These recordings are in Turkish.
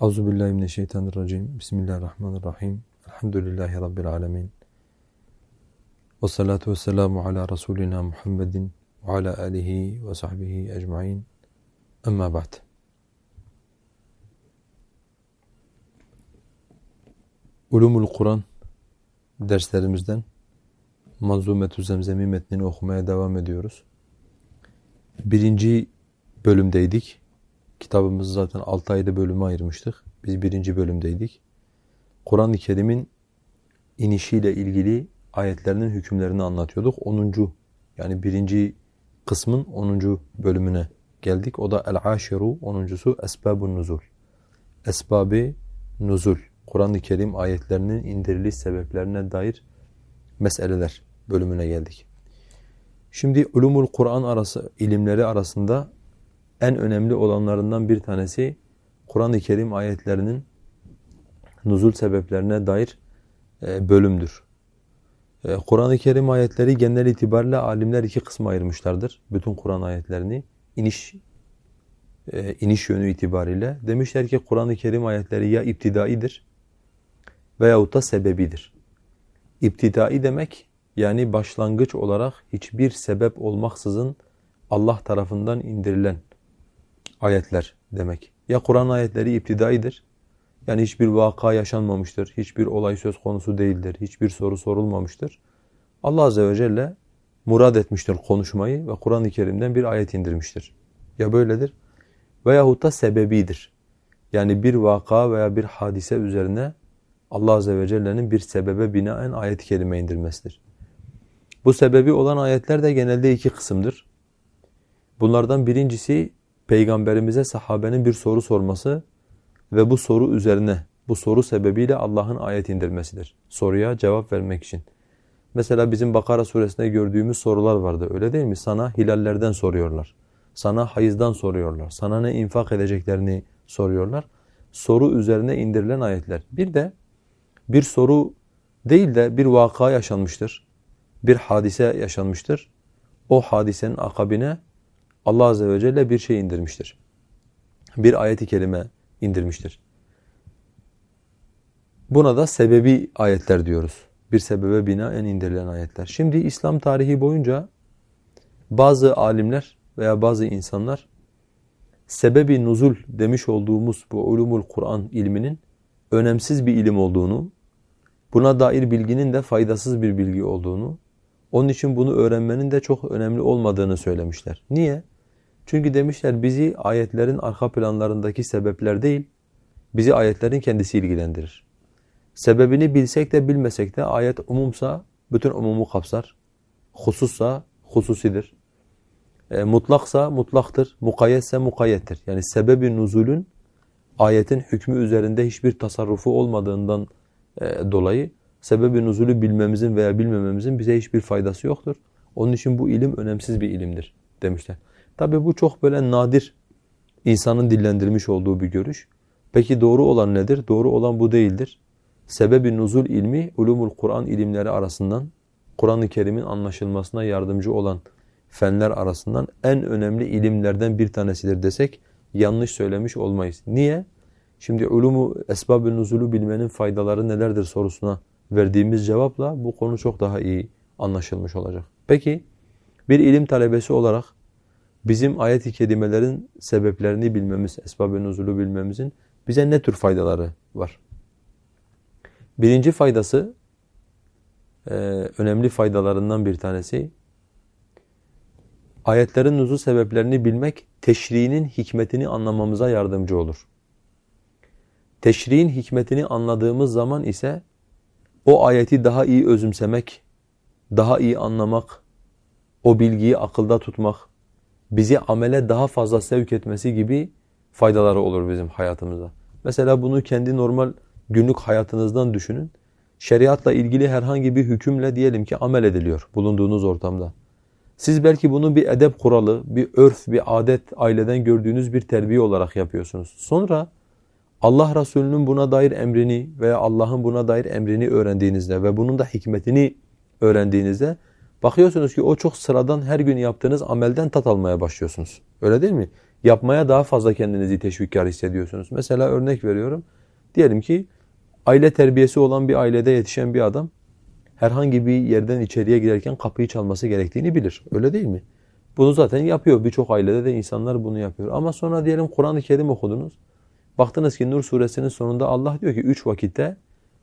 Auzu billahi mineşşeytanirracim. Bismillahirrahmanirrahim. Elhamdülillahi rabbil alamin. Ve salatu vesselamu ala rasulina Muhammedin ve ala alihi ve sahbihi ecmaîn. Amma ba'd. Ulumul Kur'an derslerimizden Manzumetü Zemzemi metnini okumaya devam ediyoruz. Birinci bölümdeydik. Kitabımızı zaten 6 ayrı bölüme ayırmıştık. Biz birinci bölümdeydik. Kur'an-ı Kerim'in inişiyle ilgili ayetlerinin hükümlerini anlatıyorduk. 10. yani birinci kısmın 10. bölümüne geldik. O da El-Aşiru 10.sü Esbabun Nuzul. Esbabı Nuzul. Kur'an-ı Kerim ayetlerinin indiriliş sebeplerine dair meseleler bölümüne geldik. Şimdi ulumul Kur'an arası ilimleri arasında en önemli olanlarından bir tanesi Kur'an-ı Kerim ayetlerinin nuzul sebeplerine dair e, bölümdür. E, Kur'an-ı Kerim ayetleri genel itibariyle alimler iki kısma ayırmışlardır. Bütün Kur'an ayetlerini iniş e, iniş yönü itibariyle. Demişler ki Kur'an-ı Kerim ayetleri ya iptidaidir veyahut da sebebidir. İptidai demek yani başlangıç olarak hiçbir sebep olmaksızın Allah tarafından indirilen ayetler demek. Ya Kur'an ayetleri iptidaidir. Yani hiçbir vaka yaşanmamıştır, hiçbir olay söz konusu değildir, hiçbir soru sorulmamıştır. Allah Azze ve Celle murad etmiştir konuşmayı ve Kur'an-ı Kerim'den bir ayet indirmiştir. Ya böyledir veyahut da sebebidir. Yani bir vaka veya bir hadise üzerine Allah Azze ve Celle'nin bir sebebe binaen ayet-i kerime indirmesidir. Bu sebebi olan ayetler de genelde iki kısımdır. Bunlardan birincisi Peygamberimize sahabenin bir soru sorması ve bu soru üzerine, bu soru sebebiyle Allah'ın ayet indirmesidir. Soruya cevap vermek için. Mesela bizim Bakara suresinde gördüğümüz sorular vardı öyle değil mi? Sana hilallerden soruyorlar. Sana hayızdan soruyorlar. Sana ne infak edeceklerini soruyorlar. Soru üzerine indirilen ayetler. Bir de bir soru değil de bir vaka yaşanmıştır. Bir hadise yaşanmıştır. O hadisenin akabine Allah Azze ve Celle bir şey indirmiştir. Bir ayeti kerime indirmiştir. Buna da sebebi ayetler diyoruz. Bir sebebe binaen indirilen ayetler. Şimdi İslam tarihi boyunca bazı alimler veya bazı insanlar sebebi nuzul demiş olduğumuz bu ulumul Kur'an ilminin önemsiz bir ilim olduğunu, buna dair bilginin de faydasız bir bilgi olduğunu, onun için bunu öğrenmenin de çok önemli olmadığını söylemişler. Niye? Çünkü demişler bizi ayetlerin arka planlarındaki sebepler değil, bizi ayetlerin kendisi ilgilendirir. Sebebini bilsek de bilmesek de ayet umumsa bütün umumu kapsar. Husussa hususidir. E, mutlaksa mutlaktır, mukayyetse mukayyettir. Yani sebebi nuzulün ayetin hükmü üzerinde hiçbir tasarrufu olmadığından e, dolayı sebebi nuzulü bilmemizin veya bilmememizin bize hiçbir faydası yoktur. Onun için bu ilim önemsiz bir ilimdir demişler. Tabi bu çok böyle nadir insanın dillendirmiş olduğu bir görüş. Peki doğru olan nedir? Doğru olan bu değildir. Sebebi nuzul ilmi ulumul Kur'an ilimleri arasından Kur'an-ı Kerim'in anlaşılmasına yardımcı olan fenler arasından en önemli ilimlerden bir tanesidir desek yanlış söylemiş olmayız. Niye? Şimdi ulumu esbab-ı nuzulu bilmenin faydaları nelerdir sorusuna verdiğimiz cevapla bu konu çok daha iyi anlaşılmış olacak. Peki bir ilim talebesi olarak bizim ayet-i kerimelerin sebeplerini bilmemiz, esbab-ı nuzulu bilmemizin bize ne tür faydaları var? Birinci faydası, e, önemli faydalarından bir tanesi, ayetlerin nuzul sebeplerini bilmek, teşriğinin hikmetini anlamamıza yardımcı olur. Teşriğin hikmetini anladığımız zaman ise, o ayeti daha iyi özümsemek, daha iyi anlamak, o bilgiyi akılda tutmak, bizi amele daha fazla sevk etmesi gibi faydaları olur bizim hayatımızda. Mesela bunu kendi normal günlük hayatınızdan düşünün. Şeriatla ilgili herhangi bir hükümle diyelim ki amel ediliyor bulunduğunuz ortamda. Siz belki bunu bir edep kuralı, bir örf, bir adet, aileden gördüğünüz bir terbiye olarak yapıyorsunuz. Sonra Allah Resulü'nün buna dair emrini veya Allah'ın buna dair emrini öğrendiğinizde ve bunun da hikmetini öğrendiğinizde Bakıyorsunuz ki o çok sıradan her gün yaptığınız amelden tat almaya başlıyorsunuz. Öyle değil mi? yapmaya daha fazla kendinizi teşvikkar hissediyorsunuz. Mesela örnek veriyorum. Diyelim ki aile terbiyesi olan bir ailede yetişen bir adam herhangi bir yerden içeriye girerken kapıyı çalması gerektiğini bilir. Öyle değil mi? Bunu zaten yapıyor. Birçok ailede de insanlar bunu yapıyor. Ama sonra diyelim Kur'an-ı Kerim okudunuz. Baktınız ki Nur suresinin sonunda Allah diyor ki üç vakitte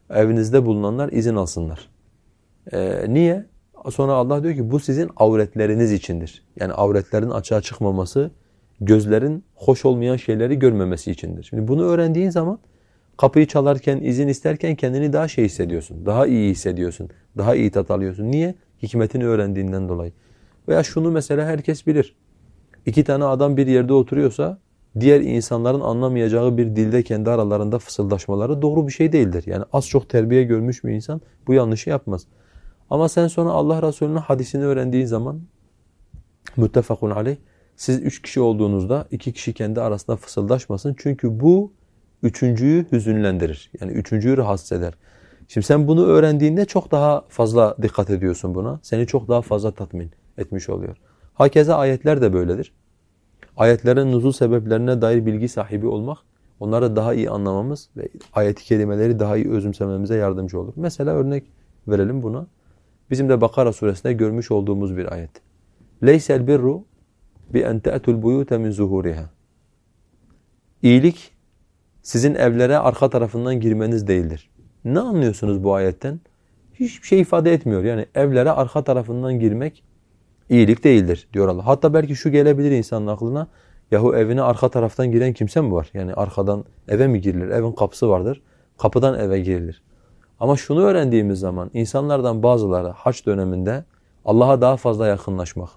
evinizde bulunanlar izin alsınlar. Ee, niye? Sonra Allah diyor ki bu sizin avretleriniz içindir. Yani avretlerin açığa çıkmaması, gözlerin hoş olmayan şeyleri görmemesi içindir. Şimdi bunu öğrendiğin zaman kapıyı çalarken, izin isterken kendini daha şey hissediyorsun. Daha iyi hissediyorsun. Daha iyi tat alıyorsun. Niye? Hikmetini öğrendiğinden dolayı. Veya şunu mesela herkes bilir. İki tane adam bir yerde oturuyorsa diğer insanların anlamayacağı bir dilde kendi aralarında fısıldaşmaları doğru bir şey değildir. Yani az çok terbiye görmüş bir insan bu yanlışı yapmaz. Ama sen sonra Allah Resulü'nün hadisini öğrendiğin zaman müttefakun aleyh siz üç kişi olduğunuzda iki kişi kendi arasında fısıldaşmasın. Çünkü bu üçüncüyü hüzünlendirir. Yani üçüncüyü rahatsız eder. Şimdi sen bunu öğrendiğinde çok daha fazla dikkat ediyorsun buna. Seni çok daha fazla tatmin etmiş oluyor. Hakeza ayetler de böyledir. Ayetlerin nuzul sebeplerine dair bilgi sahibi olmak, onları daha iyi anlamamız ve ayet-i kerimeleri daha iyi özümsememize yardımcı olur. Mesela örnek verelim buna. Bizim de Bakara suresinde görmüş olduğumuz bir ayet. Birru bi en te'tul buyute min zuhuriha. İyilik sizin evlere arka tarafından girmeniz değildir. Ne anlıyorsunuz bu ayetten? Hiçbir şey ifade etmiyor. Yani evlere arka tarafından girmek iyilik değildir diyor Allah. Hatta belki şu gelebilir insanın aklına. Yahu evine arka taraftan giren kimse mi var? Yani arkadan eve mi girilir? Evin kapısı vardır. Kapıdan eve girilir. Ama şunu öğrendiğimiz zaman insanlardan bazıları haç döneminde Allah'a daha fazla yakınlaşmak.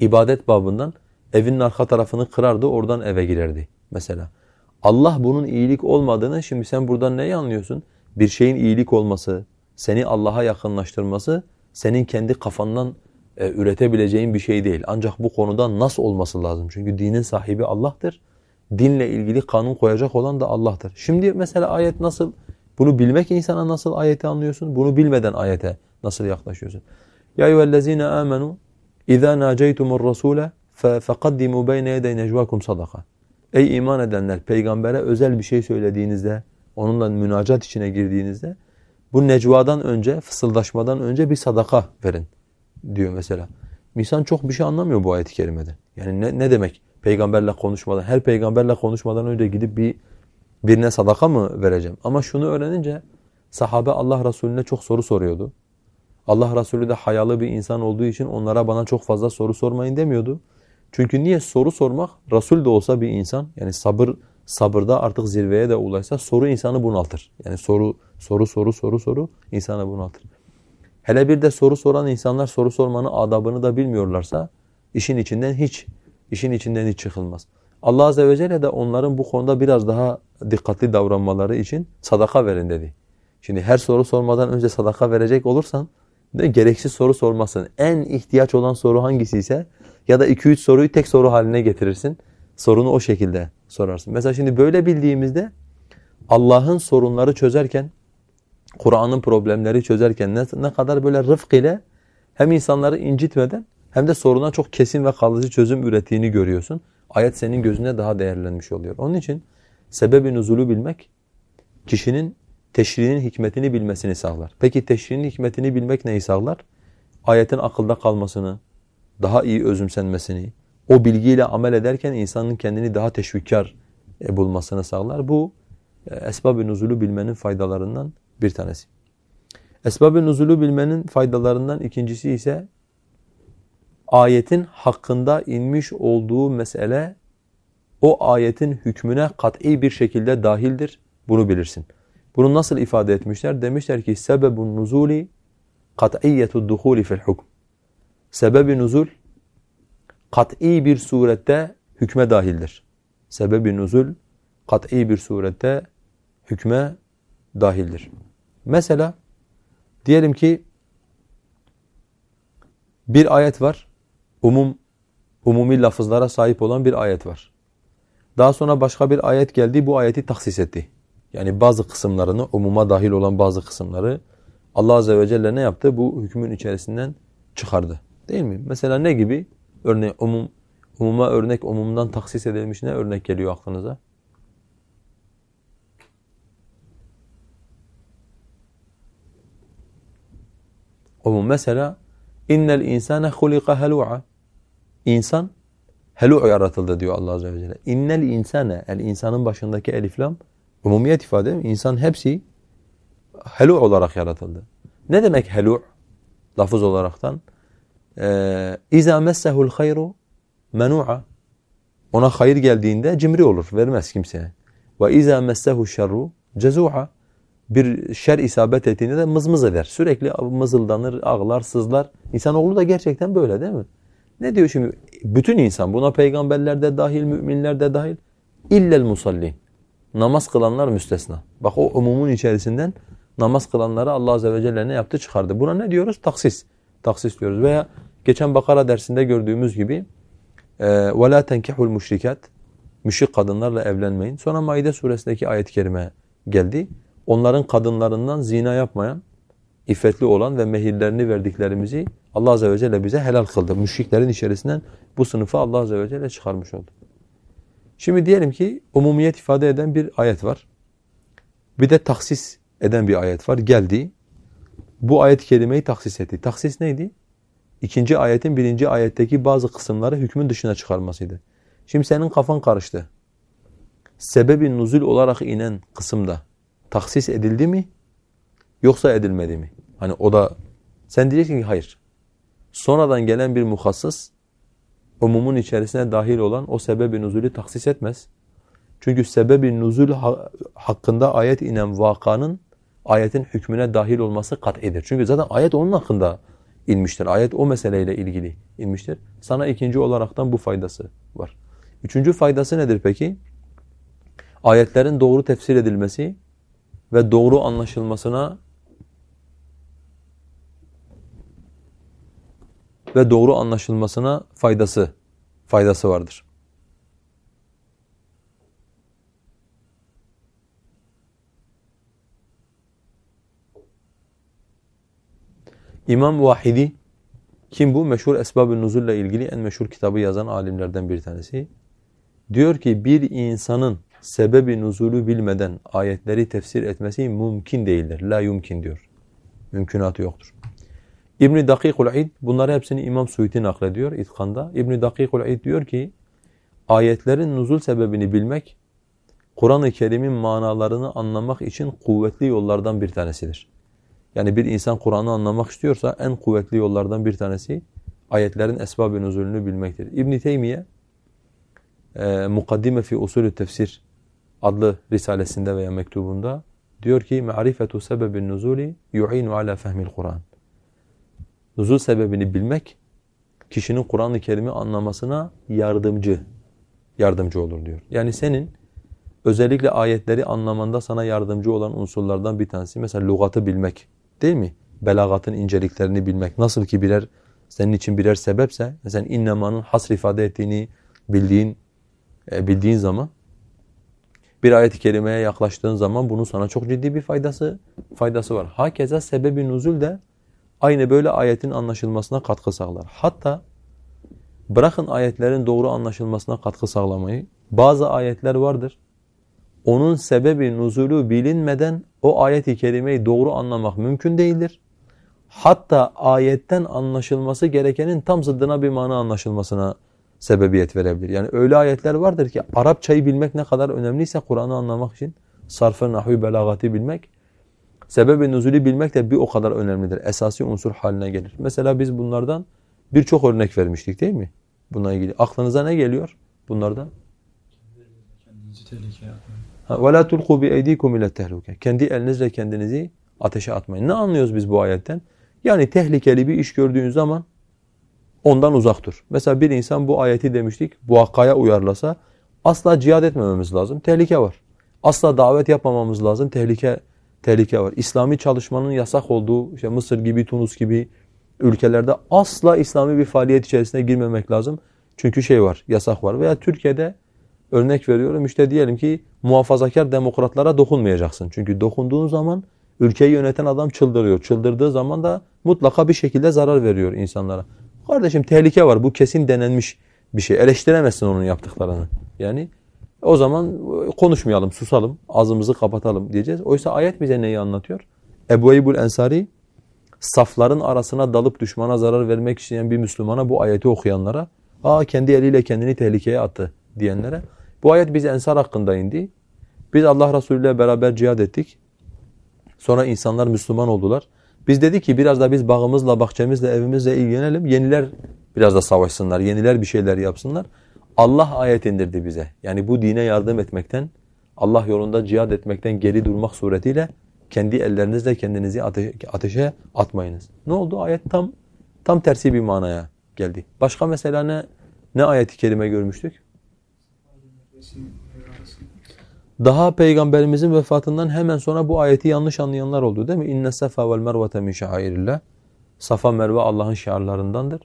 ibadet babından evinin arka tarafını kırardı oradan eve girerdi mesela. Allah bunun iyilik olmadığını şimdi sen buradan neyi anlıyorsun? Bir şeyin iyilik olması, seni Allah'a yakınlaştırması senin kendi kafandan e, üretebileceğin bir şey değil. Ancak bu konuda nasıl olması lazım? Çünkü dinin sahibi Allah'tır. Dinle ilgili kanun koyacak olan da Allah'tır. Şimdi mesela ayet nasıl? Bunu bilmek insana nasıl ayeti anlıyorsun? Bunu bilmeden ayete nasıl yaklaşıyorsun? Ya eyyühellezine amenu İza naceytumur rasule faqaddimu beyne yedey necvakum sadaka. Ey iman edenler peygambere özel bir şey söylediğinizde, onunla münacat içine girdiğinizde bu necvadan önce, fısıldaşmadan önce bir sadaka verin diyor mesela. İnsan çok bir şey anlamıyor bu ayet-i kerimeden. Yani ne, ne demek peygamberle konuşmadan, her peygamberle konuşmadan önce gidip bir birine sadaka mı vereceğim? Ama şunu öğrenince sahabe Allah Resulüne çok soru soruyordu. Allah Resulü de hayalı bir insan olduğu için onlara bana çok fazla soru sormayın demiyordu. Çünkü niye soru sormak? Resul de olsa bir insan yani sabır sabırda artık zirveye de ulaşsa soru insanı bunaltır. Yani soru soru soru soru soru insanı bunaltır. Hele bir de soru soran insanlar soru sormanın adabını da bilmiyorlarsa işin içinden hiç işin içinden hiç çıkılmaz. Allah azze ve celle de onların bu konuda biraz daha dikkatli davranmaları için sadaka verin dedi. Şimdi her soru sormadan önce sadaka verecek olursan de gereksiz soru sormasın. En ihtiyaç olan soru hangisi ise ya da iki üç soruyu tek soru haline getirirsin. Sorunu o şekilde sorarsın. Mesela şimdi böyle bildiğimizde Allah'ın sorunları çözerken, Kur'an'ın problemleri çözerken ne, ne kadar böyle rıfk ile hem insanları incitmeden hem de soruna çok kesin ve kalıcı çözüm ürettiğini görüyorsun. Ayet senin gözünde daha değerlenmiş oluyor. Onun için sebebi nuzulu bilmek kişinin teşriğinin hikmetini bilmesini sağlar. Peki teşriğinin hikmetini bilmek neyi sağlar? Ayetin akılda kalmasını, daha iyi özümsenmesini, o bilgiyle amel ederken insanın kendini daha teşvikkar e, bulmasını sağlar. Bu e, esbab-ı nuzulu bilmenin faydalarından bir tanesi. Esbab-ı nuzulu bilmenin faydalarından ikincisi ise ayetin hakkında inmiş olduğu mesele o ayetin hükmüne kat'i bir şekilde dahildir. Bunu bilirsin. Bunu nasıl ifade etmişler? Demişler ki sebebun nuzuli kat'iyyetud duhuli fil hukm. Sebebi nuzul kat'i bir surette hükme dahildir. Sebebi nuzul kat'i bir surette hükme dahildir. Mesela diyelim ki bir ayet var. Umum umumi lafızlara sahip olan bir ayet var. Daha sonra başka bir ayet geldi bu ayeti taksis etti. Yani bazı kısımlarını, umuma dahil olan bazı kısımları Allah Azze ve Celle ne yaptı? Bu hükmün içerisinden çıkardı. Değil mi? Mesela ne gibi? Örneğin umum, Umuma örnek, umumdan taksis edilmiş ne örnek geliyor aklınıza? Umum mesela innel insane hulika helu'a. İnsan helu' yaratıldı diyor Allah azze ve celle. İnnel insane el insanın başındaki elif lam umumiyet ifade mi? İnsan hepsi helu' olarak yaratıldı. Ne demek helu' lafız olaraktan? İza messehu'l hayru menu'a. Ona hayır geldiğinde cimri olur, vermez kimseye. İza messehu şerru cezu'a. Bir şer isabet ettiğinde de mızmız eder. Sürekli mızıldanır, ağlar, sızlar. İnsanoğlu da gerçekten böyle değil mi? Ne diyor şimdi? Bütün insan, buna peygamberler de dahil, müminler de dahil. İllel musallin. Namaz kılanlar müstesna. Bak o umumun içerisinden namaz kılanları Allah Azze ve Celle ne yaptı? Çıkardı. Buna ne diyoruz? Taksis. Taksis diyoruz. Veya geçen Bakara dersinde gördüğümüz gibi وَلَا تَنْكِحُ الْمُشْرِكَاتِ Müşrik kadınlarla evlenmeyin. Sonra Maide suresindeki ayet-i kerime geldi. Onların kadınlarından zina yapmayan, iffetli olan ve mehirlerini verdiklerimizi Allah Azze ve Celle bize helal kıldı. Müşriklerin içerisinden bu sınıfı Allah Azze ve Celle çıkarmış oldu. Şimdi diyelim ki umumiyet ifade eden bir ayet var. Bir de taksis eden bir ayet var. Geldi. Bu ayet kelimeyi taksis etti. Taksis neydi? İkinci ayetin birinci ayetteki bazı kısımları hükmün dışına çıkarmasıydı. Şimdi senin kafan karıştı. Sebebi nuzul olarak inen kısımda taksis edildi mi yoksa edilmedi mi? Hani o da sen diyeceksin ki hayır. Sonradan gelen bir muhassıs umumun içerisine dahil olan o sebebi nuzulü taksis etmez. Çünkü sebebi nuzul hakkında ayet inen vakanın ayetin hükmüne dahil olması kat'idir. Çünkü zaten ayet onun hakkında inmiştir. Ayet o meseleyle ilgili inmiştir. Sana ikinci olaraktan bu faydası var. Üçüncü faydası nedir peki? Ayetlerin doğru tefsir edilmesi ve doğru anlaşılmasına ve doğru anlaşılmasına faydası faydası vardır. İmam Vahidi kim bu? Meşhur Esbab-ı Nuzul ile ilgili en meşhur kitabı yazan alimlerden bir tanesi. Diyor ki bir insanın sebebi nuzulü bilmeden ayetleri tefsir etmesi mümkün değildir. La yumkin diyor. Mümkünatı yoktur. İbn-i Dakikul İd bunları hepsini İmam Suyuti naklediyor İtkanda. İbn-i Dakikul İd diyor ki ayetlerin nuzul sebebini bilmek Kur'an-ı Kerim'in manalarını anlamak için kuvvetli yollardan bir tanesidir. Yani bir insan Kur'an'ı anlamak istiyorsa en kuvvetli yollardan bir tanesi ayetlerin esbab-ı nuzulünü bilmektir. İbn Teymiye e, Mukaddime fi usulü tefsir adlı risalesinde veya mektubunda diyor ki ma'rifetu sebebin nuzuli yu'inu ala fehmil Kur'an. Nuzul sebebini bilmek kişinin Kur'an-ı Kerim'i anlamasına yardımcı yardımcı olur diyor. Yani senin özellikle ayetleri anlamanda sana yardımcı olan unsurlardan bir tanesi mesela lügatı bilmek Değil mi? Belagatın inceliklerini bilmek. Nasıl ki birer senin için birer sebepse, mesela innemanın hasr ifade ettiğini bildiğin e, bildiğin zaman bir ayet-i kerimeye yaklaştığın zaman bunun sana çok ciddi bir faydası faydası var. Hakeza sebebi nuzul de aynı böyle ayetin anlaşılmasına katkı sağlar. Hatta bırakın ayetlerin doğru anlaşılmasına katkı sağlamayı, bazı ayetler vardır onun sebebi nuzulu bilinmeden o ayet-i kerimeyi doğru anlamak mümkün değildir. Hatta ayetten anlaşılması gerekenin tam zıddına bir mana anlaşılmasına sebebiyet verebilir. Yani öyle ayetler vardır ki Arapçayı bilmek ne kadar önemliyse Kur'an'ı anlamak için sarfı, nahvi, belagati bilmek, sebebi nuzulü bilmek de bir o kadar önemlidir. Esasi unsur haline gelir. Mesela biz bunlardan birçok örnek vermiştik değil mi? Bununla ilgili. Aklınıza ne geliyor bunlardan? Kendinizi tehlikeye atmayın. وَلَا تُلْقُوا بِاَيْد۪يكُمْ اِلَى التَّهْلُكَ Kendi elinizle kendinizi ateşe atmayın. Ne anlıyoruz biz bu ayetten? Yani tehlikeli bir iş gördüğün zaman ondan uzak dur. Mesela bir insan bu ayeti demiştik, bu hakkaya uyarlasa asla cihad etmememiz lazım. Tehlike var. Asla davet yapmamamız lazım. Tehlike tehlike var. İslami çalışmanın yasak olduğu işte Mısır gibi, Tunus gibi ülkelerde asla İslami bir faaliyet içerisine girmemek lazım. Çünkü şey var, yasak var. Veya Türkiye'de Örnek veriyorum işte diyelim ki muhafazakar demokratlara dokunmayacaksın. Çünkü dokunduğun zaman ülkeyi yöneten adam çıldırıyor. Çıldırdığı zaman da mutlaka bir şekilde zarar veriyor insanlara. Kardeşim tehlike var bu kesin denenmiş bir şey. Eleştiremezsin onun yaptıklarını. Yani o zaman konuşmayalım, susalım, ağzımızı kapatalım diyeceğiz. Oysa ayet bize neyi anlatıyor? Ebu Eyyubul Ensari safların arasına dalıp düşmana zarar vermek isteyen bir Müslümana bu ayeti okuyanlara aa kendi eliyle kendini tehlikeye attı diyenlere bu ayet bize ensar hakkında indi. Biz Allah Resulü ile beraber cihad ettik. Sonra insanlar Müslüman oldular. Biz dedik ki biraz da biz bağımızla, bahçemizle, evimizle ilgilenelim. Yeniler biraz da savaşsınlar, yeniler bir şeyler yapsınlar. Allah ayet indirdi bize. Yani bu dine yardım etmekten, Allah yolunda cihad etmekten geri durmak suretiyle kendi ellerinizle kendinizi ateşe, ateşe atmayınız. Ne oldu? Ayet tam tam tersi bir manaya geldi. Başka mesela ne ne ayeti kerime görmüştük? Daha peygamberimizin vefatından hemen sonra bu ayeti yanlış anlayanlar oldu değil mi? İnne safa vel mervete min şairillah. Safa Merve Allah'ın şiarlarındandır.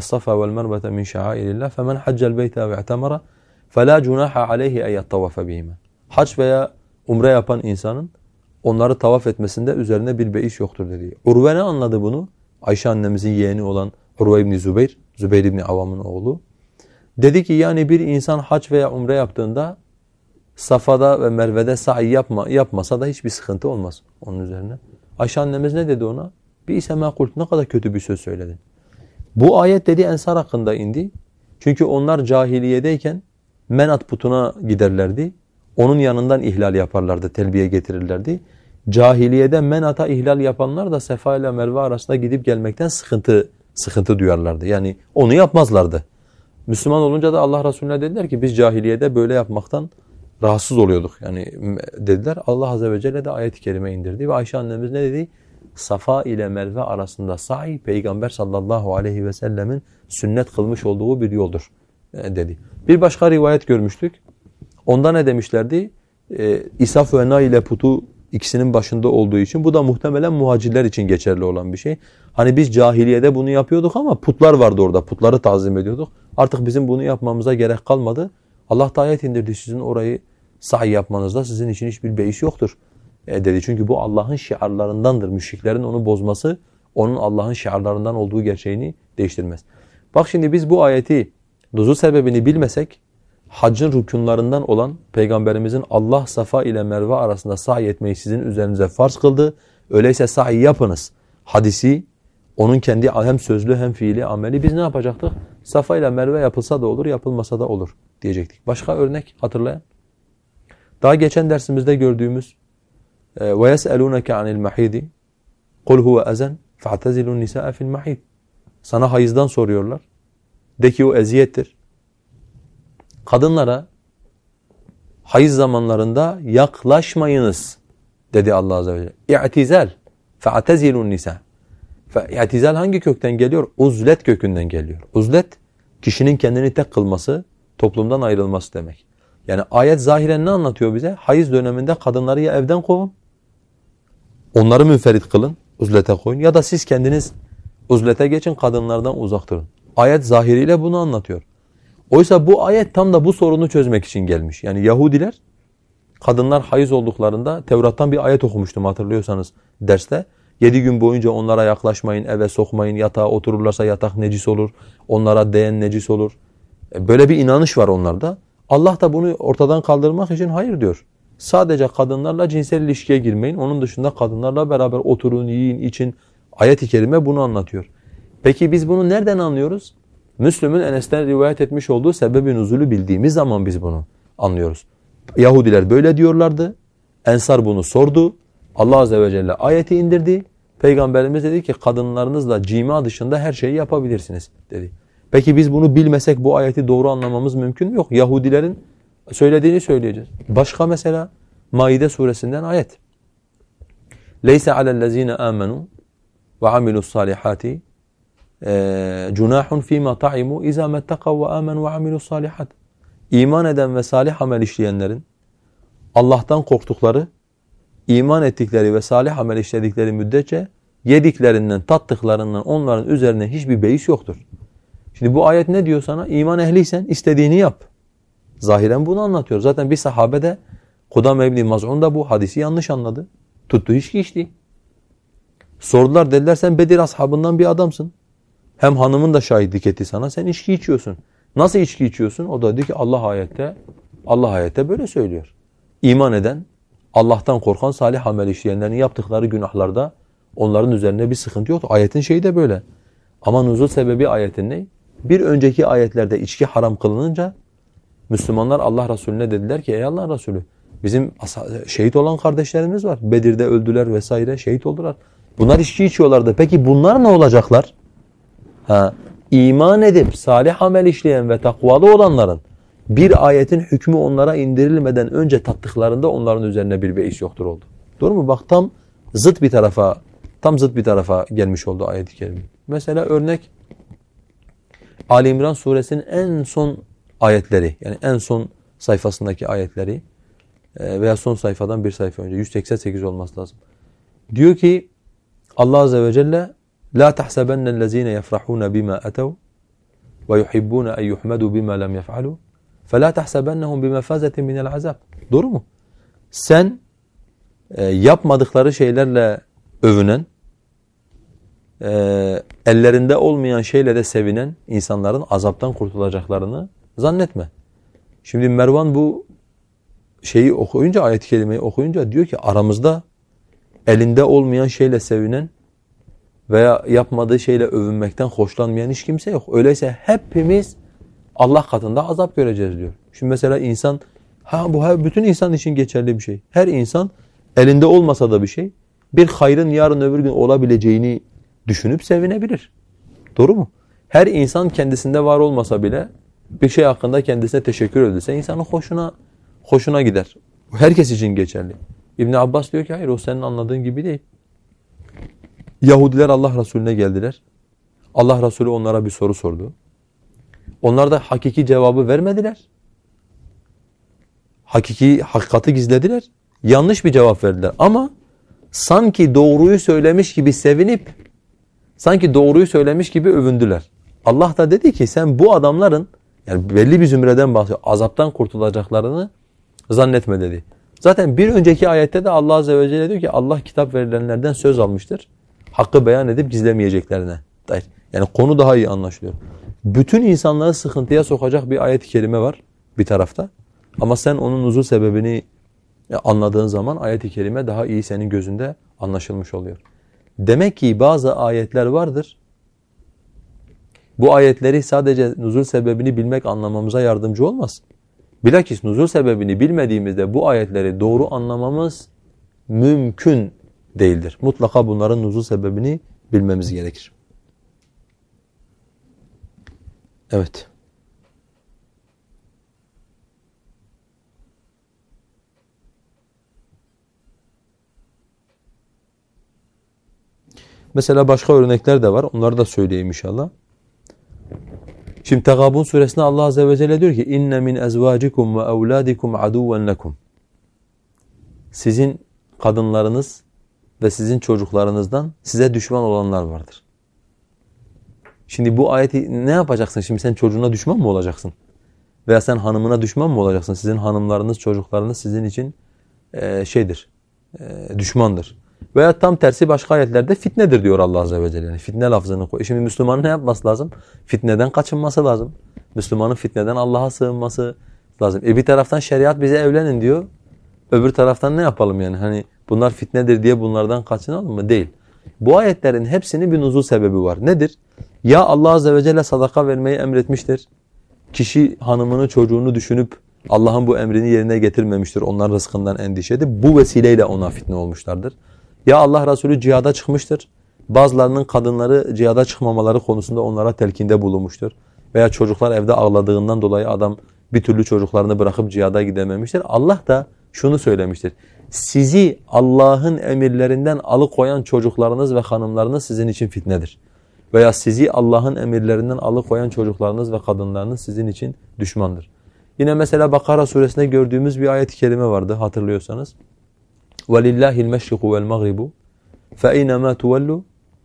Safa vel mervete min şairillah. Femen haccel beyte ve i'temara fela cunaha aleyhi en yettavafe bihime. Hac veya umre yapan insanın onları tavaf etmesinde üzerine bir beis yoktur dedi. Urve ne anladı bunu? Ayşe annemizin yeğeni olan Urve İbni Zübeyir, Zübeyir İbni Avam'ın oğlu. Dedi ki yani bir insan hac veya umre yaptığında Safa'da ve Merve'de sa'i yapma, yapmasa da hiçbir sıkıntı olmaz onun üzerine. Ayşe annemiz ne dedi ona? Bir ise kult ne kadar kötü bir söz söyledin. Bu ayet dedi Ensar hakkında indi. Çünkü onlar cahiliyedeyken menat putuna giderlerdi. Onun yanından ihlal yaparlardı, telbiye getirirlerdi. Cahiliyede menata ihlal yapanlar da Sefa ile Merve arasında gidip gelmekten sıkıntı sıkıntı duyarlardı. Yani onu yapmazlardı. Müslüman olunca da Allah Resulüne dediler ki biz cahiliyede böyle yapmaktan rahatsız oluyorduk. Yani dediler Allah Azze ve Celle de ayet-i kerime indirdi ve Ayşe annemiz ne dedi? Safa ile Merve arasında sa'i Peygamber sallallahu aleyhi ve sellemin sünnet kılmış olduğu bir yoldur e, dedi. Bir başka rivayet görmüştük. Onda ne demişlerdi? E, İsaf ve Na ile putu ikisinin başında olduğu için bu da muhtemelen muhacirler için geçerli olan bir şey. Hani biz cahiliyede bunu yapıyorduk ama putlar vardı orada. Putları tazim ediyorduk. Artık bizim bunu yapmamıza gerek kalmadı. Allah da ayet indirdi sizin orayı sahi yapmanızda sizin için hiçbir beis yoktur dedi. Çünkü bu Allah'ın şiarlarındandır. Müşriklerin onu bozması onun Allah'ın şiarlarından olduğu gerçeğini değiştirmez. Bak şimdi biz bu ayeti nuzul sebebini bilmesek haccın rükunlarından olan Peygamberimizin Allah Safa ile Merve arasında sahi etmeyi sizin üzerinize farz kıldı. Öyleyse sahi yapınız. Hadisi onun kendi hem sözlü hem fiili ameli biz ne yapacaktık? Safa ile Merve yapılsa da olur, yapılmasa da olur diyecektik. Başka örnek hatırlayan? Daha geçen dersimizde gördüğümüz وَيَسْأَلُونَكَ عَنِ الْمَحِيدِ قُلْ هُوَ اَزَنْ فَاعْتَزِلُوا النِّسَاءَ فِي الْمَحِيدِ Sana hayızdan soruyorlar. De ki o eziyettir. Kadınlara hayız zamanlarında yaklaşmayınız dedi Allah Azze ve Celle. İ'tizal فَاعْتَزِلُوا النِّسَاءَ İ'tizal hangi kökten geliyor? Uzlet kökünden geliyor. Uzlet kişinin kendini tek kılması, toplumdan ayrılması demek. Yani ayet zahiren ne anlatıyor bize? Hayız döneminde kadınları ya evden kovun, onları müferit kılın, uzlete koyun ya da siz kendiniz uzlete geçin, kadınlardan uzak durun. Ayet zahiriyle bunu anlatıyor. Oysa bu ayet tam da bu sorunu çözmek için gelmiş. Yani Yahudiler kadınlar hayız olduklarında Tevrat'tan bir ayet okumuştum hatırlıyorsanız derste. Yedi gün boyunca onlara yaklaşmayın, eve sokmayın, yatağa otururlarsa yatak necis olur, onlara değen necis olur. E, böyle bir inanış var onlarda. Allah da bunu ortadan kaldırmak için hayır diyor. Sadece kadınlarla cinsel ilişkiye girmeyin. Onun dışında kadınlarla beraber oturun, yiyin, için. Ayet-i kerime bunu anlatıyor. Peki biz bunu nereden anlıyoruz? Müslüm'ün Enes'ten rivayet etmiş olduğu sebebi nuzulü bildiğimiz zaman biz bunu anlıyoruz. Yahudiler böyle diyorlardı. Ensar bunu sordu. Allah Azze ve Celle ayeti indirdi. Peygamberimiz dedi ki kadınlarınızla cima dışında her şeyi yapabilirsiniz dedi. Peki biz bunu bilmesek bu ayeti doğru anlamamız mümkün mü? Yok. Yahudilerin söylediğini söyleyeceğiz. Başka mesela Maide suresinden ayet. Leysa alellezine amenu ve amilus salihati cunahun fîmâ ta'imu izâ mettekav ve amenu ve amilus salihat. İman eden ve salih amel işleyenlerin Allah'tan korktukları, iman ettikleri ve salih amel işledikleri müddetçe yediklerinden, tattıklarından onların üzerine hiçbir beis yoktur. Şimdi bu ayet ne diyor sana? İman ehliysen istediğini yap. Zahiren bunu anlatıyor. Zaten bir sahabe de Kudam İbni Maz'un da bu hadisi yanlış anladı. Tuttu içki içti. Sordular dediler sen Bedir ashabından bir adamsın. Hem hanımın da şahitlik etti sana sen içki içiyorsun. Nasıl içki içiyorsun? O da diyor ki Allah ayette Allah ayette böyle söylüyor. İman eden, Allah'tan korkan, salih amel işleyenlerin yaptıkları günahlarda onların üzerine bir sıkıntı yok. Ayetin şeyi de böyle. Ama nuzul sebebi ayetin ne? Bir önceki ayetlerde içki haram kılınınca Müslümanlar Allah Resulüne dediler ki ey Allah Resulü bizim şehit olan kardeşlerimiz var. Bedir'de öldüler vesaire şehit oldular. Bunlar içki içiyorlardı. Peki bunlar ne olacaklar? Ha, iman edip salih amel işleyen ve takvalı olanların bir ayetin hükmü onlara indirilmeden önce tattıklarında onların üzerine bir beis yoktur oldu. Doğru mu? Bak tam zıt bir tarafa tam zıt bir tarafa gelmiş oldu ayet-i kerime. Mesela örnek Ali İmran suresinin en son ayetleri yani en son sayfasındaki ayetleri e, veya son sayfadan bir sayfa önce 188 olması lazım. Diyor ki Allah azze ve celle la tahsabennellezine yefrahun bima atau ve yuhibbun en yuhmadu bima lem yef'alu fela tahsabennahum bimefazetin minel azab. Doğru mu? Sen e, yapmadıkları şeylerle övünen, e, ellerinde olmayan şeyle de sevinen insanların azaptan kurtulacaklarını zannetme. Şimdi Mervan bu şeyi okuyunca, ayet-i kerimeyi okuyunca diyor ki aramızda elinde olmayan şeyle sevinen veya yapmadığı şeyle övünmekten hoşlanmayan hiç kimse yok. Öyleyse hepimiz Allah katında azap göreceğiz diyor. Şimdi mesela insan, ha bu her, bütün insan için geçerli bir şey. Her insan elinde olmasa da bir şey, bir hayrın yarın öbür gün olabileceğini düşünüp sevinebilir. Doğru mu? Her insan kendisinde var olmasa bile bir şey hakkında kendisine teşekkür edilse insanın hoşuna hoşuna gider. Bu herkes için geçerli. İbn Abbas diyor ki hayır o senin anladığın gibi değil. Yahudiler Allah Resulüne geldiler. Allah Resulü onlara bir soru sordu. Onlar da hakiki cevabı vermediler. Hakiki, hakikati gizlediler. Yanlış bir cevap verdiler. Ama sanki doğruyu söylemiş gibi sevinip, sanki doğruyu söylemiş gibi övündüler. Allah da dedi ki sen bu adamların, yani belli bir zümreden bahsediyor, azaptan kurtulacaklarını zannetme dedi. Zaten bir önceki ayette de Allah Azze ve Celle diyor ki Allah kitap verilenlerden söz almıştır. Hakkı beyan edip gizlemeyeceklerine dair. Yani konu daha iyi anlaşılıyor. Bütün insanları sıkıntıya sokacak bir ayet-i kerime var bir tarafta. Ama sen onun nuzul sebebini anladığın zaman ayet-i kerime daha iyi senin gözünde anlaşılmış oluyor. Demek ki bazı ayetler vardır. Bu ayetleri sadece nuzul sebebini bilmek anlamamıza yardımcı olmaz. Bilakis nuzul sebebini bilmediğimizde bu ayetleri doğru anlamamız mümkün değildir. Mutlaka bunların nuzul sebebini bilmemiz gerekir. Evet. Mesela başka örnekler de var. Onları da söyleyeyim inşallah. Şimdi Tegabun suresinde Allah azze ve celle diyor ki inne min ezvacikum ve evladikum aduven lekum. Sizin kadınlarınız ve sizin çocuklarınızdan size düşman olanlar vardır. Şimdi bu ayeti ne yapacaksın? Şimdi sen çocuğuna düşman mı olacaksın? Veya sen hanımına düşman mı olacaksın? Sizin hanımlarınız, çocuklarınız sizin için e, şeydir, e, düşmandır. Veya tam tersi başka ayetlerde fitnedir diyor Allah Azze ve Celle. Yani fitne lafzını koy. Şimdi Müslümanın ne yapması lazım? Fitneden kaçınması lazım. Müslümanın fitneden Allah'a sığınması lazım. E bir taraftan şeriat bize evlenin diyor. Öbür taraftan ne yapalım yani? Hani bunlar fitnedir diye bunlardan kaçınalım mı? Değil. Bu ayetlerin hepsinin bir nuzul sebebi var. Nedir? Ya Allah Azze ve Celle sadaka vermeyi emretmiştir. Kişi hanımını çocuğunu düşünüp Allah'ın bu emrini yerine getirmemiştir. Onlar rızkından endişe edip bu vesileyle ona fitne olmuşlardır. Ya Allah Resulü cihada çıkmıştır. Bazılarının kadınları cihada çıkmamaları konusunda onlara telkinde bulunmuştur. Veya çocuklar evde ağladığından dolayı adam bir türlü çocuklarını bırakıp cihada gidememiştir. Allah da şunu söylemiştir. Sizi Allah'ın emirlerinden alıkoyan çocuklarınız ve hanımlarınız sizin için fitnedir. Veya sizi Allah'ın emirlerinden alıkoyan çocuklarınız ve kadınlarınız sizin için düşmandır. Yine mesela Bakara suresinde gördüğümüz bir ayet-i kerime vardı hatırlıyorsanız. وَلِلَّهِ الْمَشْرِقُ وَالْمَغْرِبُ فَاَيْنَمَا تُوَلُّوا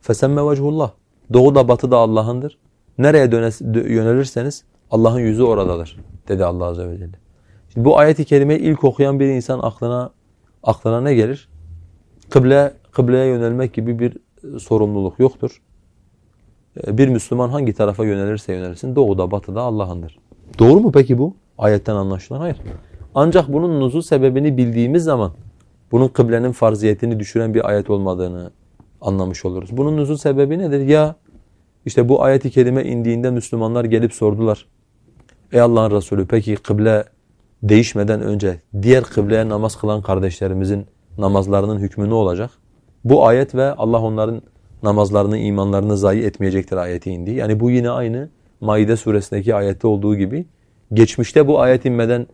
فَسَمَّ وَجْهُ اللّٰهِ Doğu da batı da Allah'ındır. Nereye yönelirseniz Allah'ın yüzü oradadır dedi Allah Azze ve Celle. Şimdi bu ayet-i kerimeyi ilk okuyan bir insan aklına aklına ne gelir? Kıble, kıbleye yönelmek gibi bir sorumluluk yoktur. e, bir Müslüman hangi tarafa yönelirse yönelsin doğuda batıda Allah'ındır. Doğru mu peki bu? Ayetten anlaşılan hayır. Ancak bunun nuzul sebebini bildiğimiz zaman bunun kıblenin farziyetini düşüren bir ayet olmadığını anlamış oluruz. Bunun nuzul sebebi nedir? Ya işte bu ayeti kerime indiğinde Müslümanlar gelip sordular. Ey Allah'ın Resulü peki kıble değişmeden önce diğer kıbleye namaz kılan kardeşlerimizin namazlarının hükmü ne olacak? Bu ayet ve Allah onların namazlarını, imanlarını zayi etmeyecektir ayeti indi. Yani bu yine aynı Maide suresindeki ayette olduğu gibi geçmişte bu ayet inmeden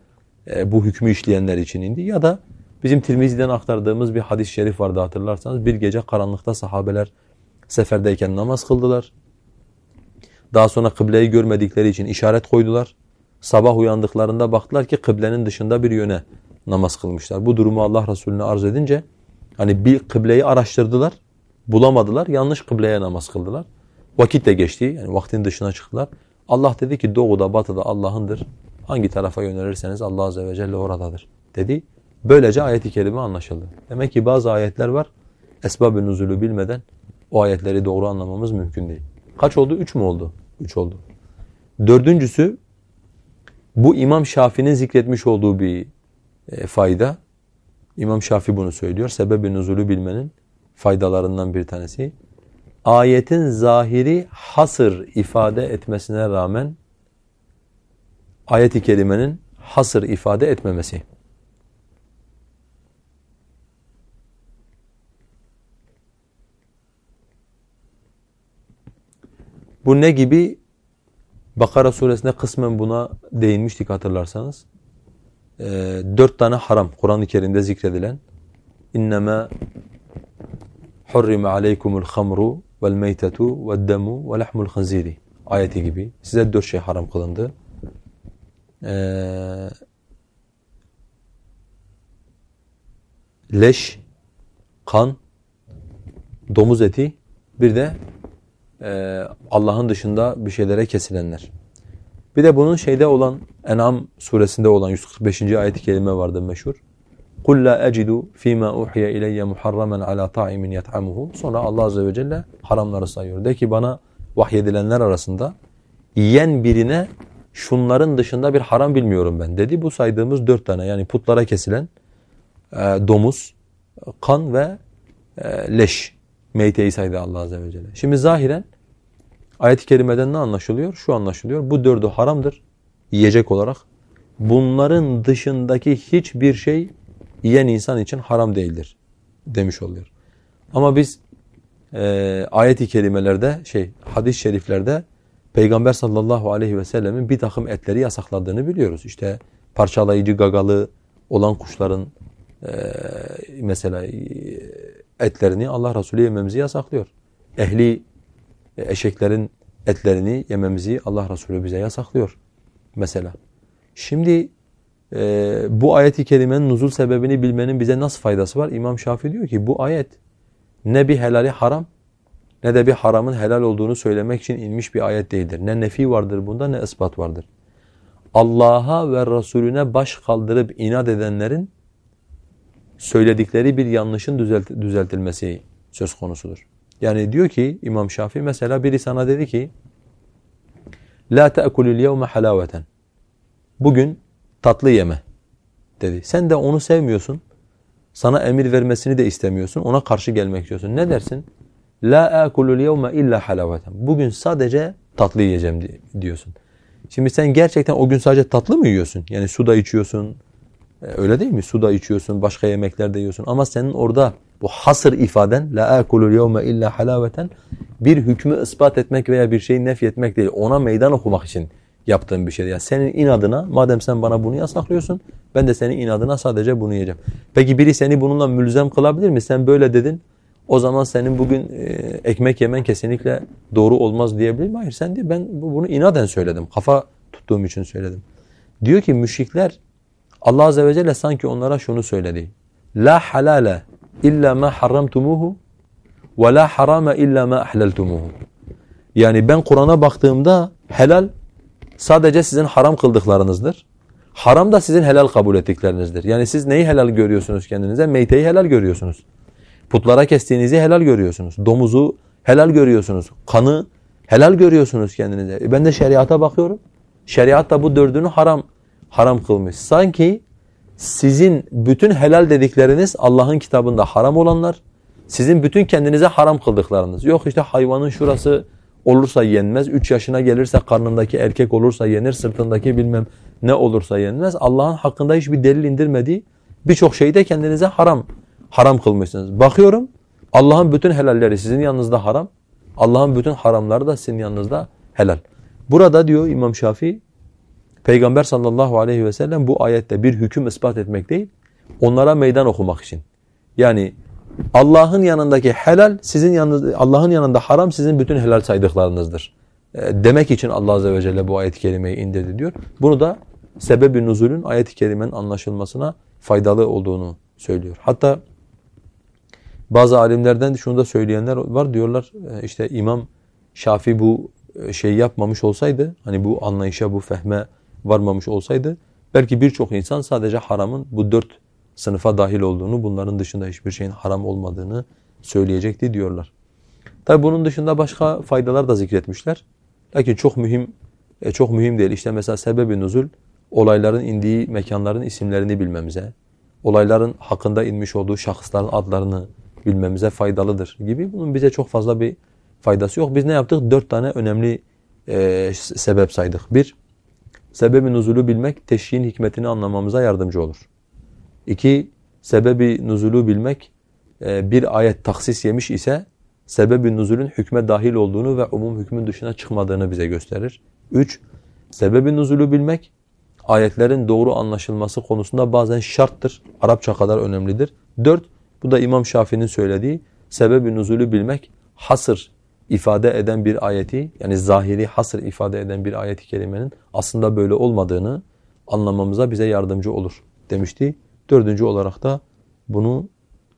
e, bu hükmü işleyenler için indi. Ya da bizim Tirmizi'den aktardığımız bir hadis-i şerif vardı hatırlarsanız. Bir gece karanlıkta sahabeler seferdeyken namaz kıldılar. Daha sonra kıbleyi görmedikleri için işaret koydular. Sabah uyandıklarında baktılar ki kıblenin dışında bir yöne namaz kılmışlar. Bu durumu Allah Resulüne arz edince hani bir kıbleyi araştırdılar, bulamadılar, yanlış kıbleye namaz kıldılar. Vakit de geçti, yani vaktin dışına çıktılar. Allah dedi ki doğuda batıda Allah'ındır. Hangi tarafa yönelirseniz Allah Azze ve Celle oradadır dedi. Böylece ayet-i kerime anlaşıldı. Demek ki bazı ayetler var, esbab-ı nuzulü bilmeden o ayetleri doğru anlamamız mümkün değil. Kaç oldu? Üç mü oldu? Üç oldu. Dördüncüsü, bu İmam Şafii'nin zikretmiş olduğu bir e, fayda. İmam Şafii bunu söylüyor. Sebeb-i nuzulü bilmenin faydalarından bir tanesi. Ayetin zahiri hasır ifade etmesine rağmen ayet-i kerimenin hasır ifade etmemesi. Bu ne gibi? Bakara suresinde kısmen buna değinmiştik hatırlarsanız. Ee, dört tane haram Kur'an-ı Kerim'de zikredilen. İnnemâ hurrime aleykumul hamru vel meytetu vel demu ve lahmul khanziri ayeti gibi. Size dört şey haram kılındı. Ee, leş, kan, domuz eti, bir de e, Allah'ın dışında bir şeylere kesilenler. Bir de bunun şeyde olan En'am suresinde olan 145. ayet-i kerime vardı meşhur. قُلْ لَا أَجِدُ ف۪ي مَا اُحْيَ اِلَيَّ مُحَرَّمًا عَلَى طَعِمٍ يَطْعَمُهُ Sonra Allah Azze ve Celle haramları sayıyor. De ki bana vahyedilenler arasında yiyen birine şunların dışında bir haram bilmiyorum ben dedi. Bu saydığımız dört tane yani putlara kesilen e, domuz, kan ve e, leş. Meyteyi saydı Allah Azze ve Celle. Şimdi zahiren ayet-i kerimeden ne anlaşılıyor? Şu anlaşılıyor. Bu dördü haramdır yiyecek olarak. Bunların dışındaki hiçbir şey yiyen insan için haram değildir demiş oluyor. Ama biz e, ayet-i kerimelerde şey hadis-i şeriflerde Peygamber sallallahu aleyhi ve sellemin bir takım etleri yasakladığını biliyoruz. İşte parçalayıcı gagalı olan kuşların e, mesela etlerini Allah Resulü yememizi yasaklıyor. Ehli eşeklerin etlerini yememizi Allah Resulü bize yasaklıyor mesela. Şimdi e, bu ayeti kerimenin nuzul sebebini bilmenin bize nasıl faydası var? İmam Şafii diyor ki bu ayet ne bir helali haram ne de bir haramın helal olduğunu söylemek için inmiş bir ayet değildir. Ne nefi vardır bunda ne ispat vardır. Allah'a ve Resulüne baş kaldırıp inat edenlerin söyledikleri bir yanlışın düzelt düzeltilmesi söz konusudur. Yani diyor ki İmam Şafii mesela biri sana dedi ki La te'kulul yevme halaveten Bugün tatlı yeme dedi. Sen de onu sevmiyorsun. Sana emir vermesini de istemiyorsun. Ona karşı gelmek istiyorsun. Ne dersin? La akulul yevme illa halaveten. Bugün sadece tatlı yiyeceğim diyorsun. Şimdi sen gerçekten o gün sadece tatlı mı yiyorsun? Yani su da içiyorsun. E, öyle değil mi? Su da içiyorsun, başka yemekler de yiyorsun. Ama senin orada bu hasır ifaden la akulul yevme illa halaveten bir hükmü ispat etmek veya bir şeyi nef etmek değil. Ona meydan okumak için yaptığın bir şey. Yani senin inadına madem sen bana bunu yasaklıyorsun ben de senin inadına sadece bunu yiyeceğim. Peki biri seni bununla mülzem kılabilir mi? Sen böyle dedin. O zaman senin bugün e, ekmek yemen kesinlikle doğru olmaz diyebilir mi? Hayır sen değil. Ben bunu inaden söyledim. Kafa tuttuğum için söyledim. Diyor ki müşrikler Allah Azze ve Celle sanki onlara şunu söyledi. La halale illa ma harramtumuhu ve la harama illa ma ahleltumuhu. Yani ben Kur'an'a baktığımda helal sadece sizin haram kıldıklarınızdır. Haram da sizin helal kabul ettiklerinizdir. Yani siz neyi helal görüyorsunuz kendinize? Meyteyi helal görüyorsunuz. Putlara kestiğinizi helal görüyorsunuz. Domuzu helal görüyorsunuz. Kanı Helal görüyorsunuz kendinize. E ben de şeriata bakıyorum. Şeriat da bu dördünü haram haram kılmış. Sanki sizin bütün helal dedikleriniz Allah'ın kitabında haram olanlar, sizin bütün kendinize haram kıldıklarınız. Yok işte hayvanın şurası olursa yenmez, üç yaşına gelirse karnındaki erkek olursa yenir, sırtındaki bilmem ne olursa yenmez. Allah'ın hakkında hiçbir delil indirmediği birçok şeyi de kendinize haram haram kılmışsınız. Bakıyorum Allah'ın bütün helalleri sizin yanınızda haram, Allah'ın bütün haramları da sizin yanınızda helal. Burada diyor İmam Şafii, Peygamber sallallahu aleyhi ve sellem bu ayette bir hüküm ispat etmek değil, onlara meydan okumak için. Yani Allah'ın yanındaki helal sizin yanınızda Allah'ın yanında haram sizin bütün helal saydıklarınızdır. E, demek için Allah azze ve celle bu ayet-i kerimeyi indirdi diyor. Bunu da sebebi nuzulün ayet-i kerimenin anlaşılmasına faydalı olduğunu söylüyor. Hatta bazı alimlerden şunu da söyleyenler var diyorlar e, işte İmam Şafi bu şey yapmamış olsaydı hani bu anlayışa bu fehme varmamış olsaydı belki birçok insan sadece haramın bu dört sınıfa dahil olduğunu bunların dışında hiçbir şeyin haram olmadığını söyleyecekti diyorlar. Tabi bunun dışında başka faydalar da zikretmişler. Lakin çok mühim e, çok mühim değil. İşte mesela sebebi nuzul olayların indiği mekanların isimlerini bilmemize, olayların hakkında inmiş olduğu şahısların adlarını bilmemize faydalıdır gibi. Bunun bize çok fazla bir faydası yok. Biz ne yaptık? Dört tane önemli e, sebep saydık. Bir, sebebi nuzulu bilmek teşhiğin hikmetini anlamamıza yardımcı olur. İki, sebebi nuzulu bilmek e, bir ayet taksis yemiş ise sebebi nuzulün hükme dahil olduğunu ve umum hükmün dışına çıkmadığını bize gösterir. Üç, sebebi nuzulu bilmek ayetlerin doğru anlaşılması konusunda bazen şarttır. Arapça kadar önemlidir. Dört, bu da İmam Şafii'nin söylediği sebebi nuzulü bilmek hasır ifade eden bir ayeti yani zahiri hasır ifade eden bir ayeti kerimenin aslında böyle olmadığını anlamamıza bize yardımcı olur demişti. Dördüncü olarak da bunu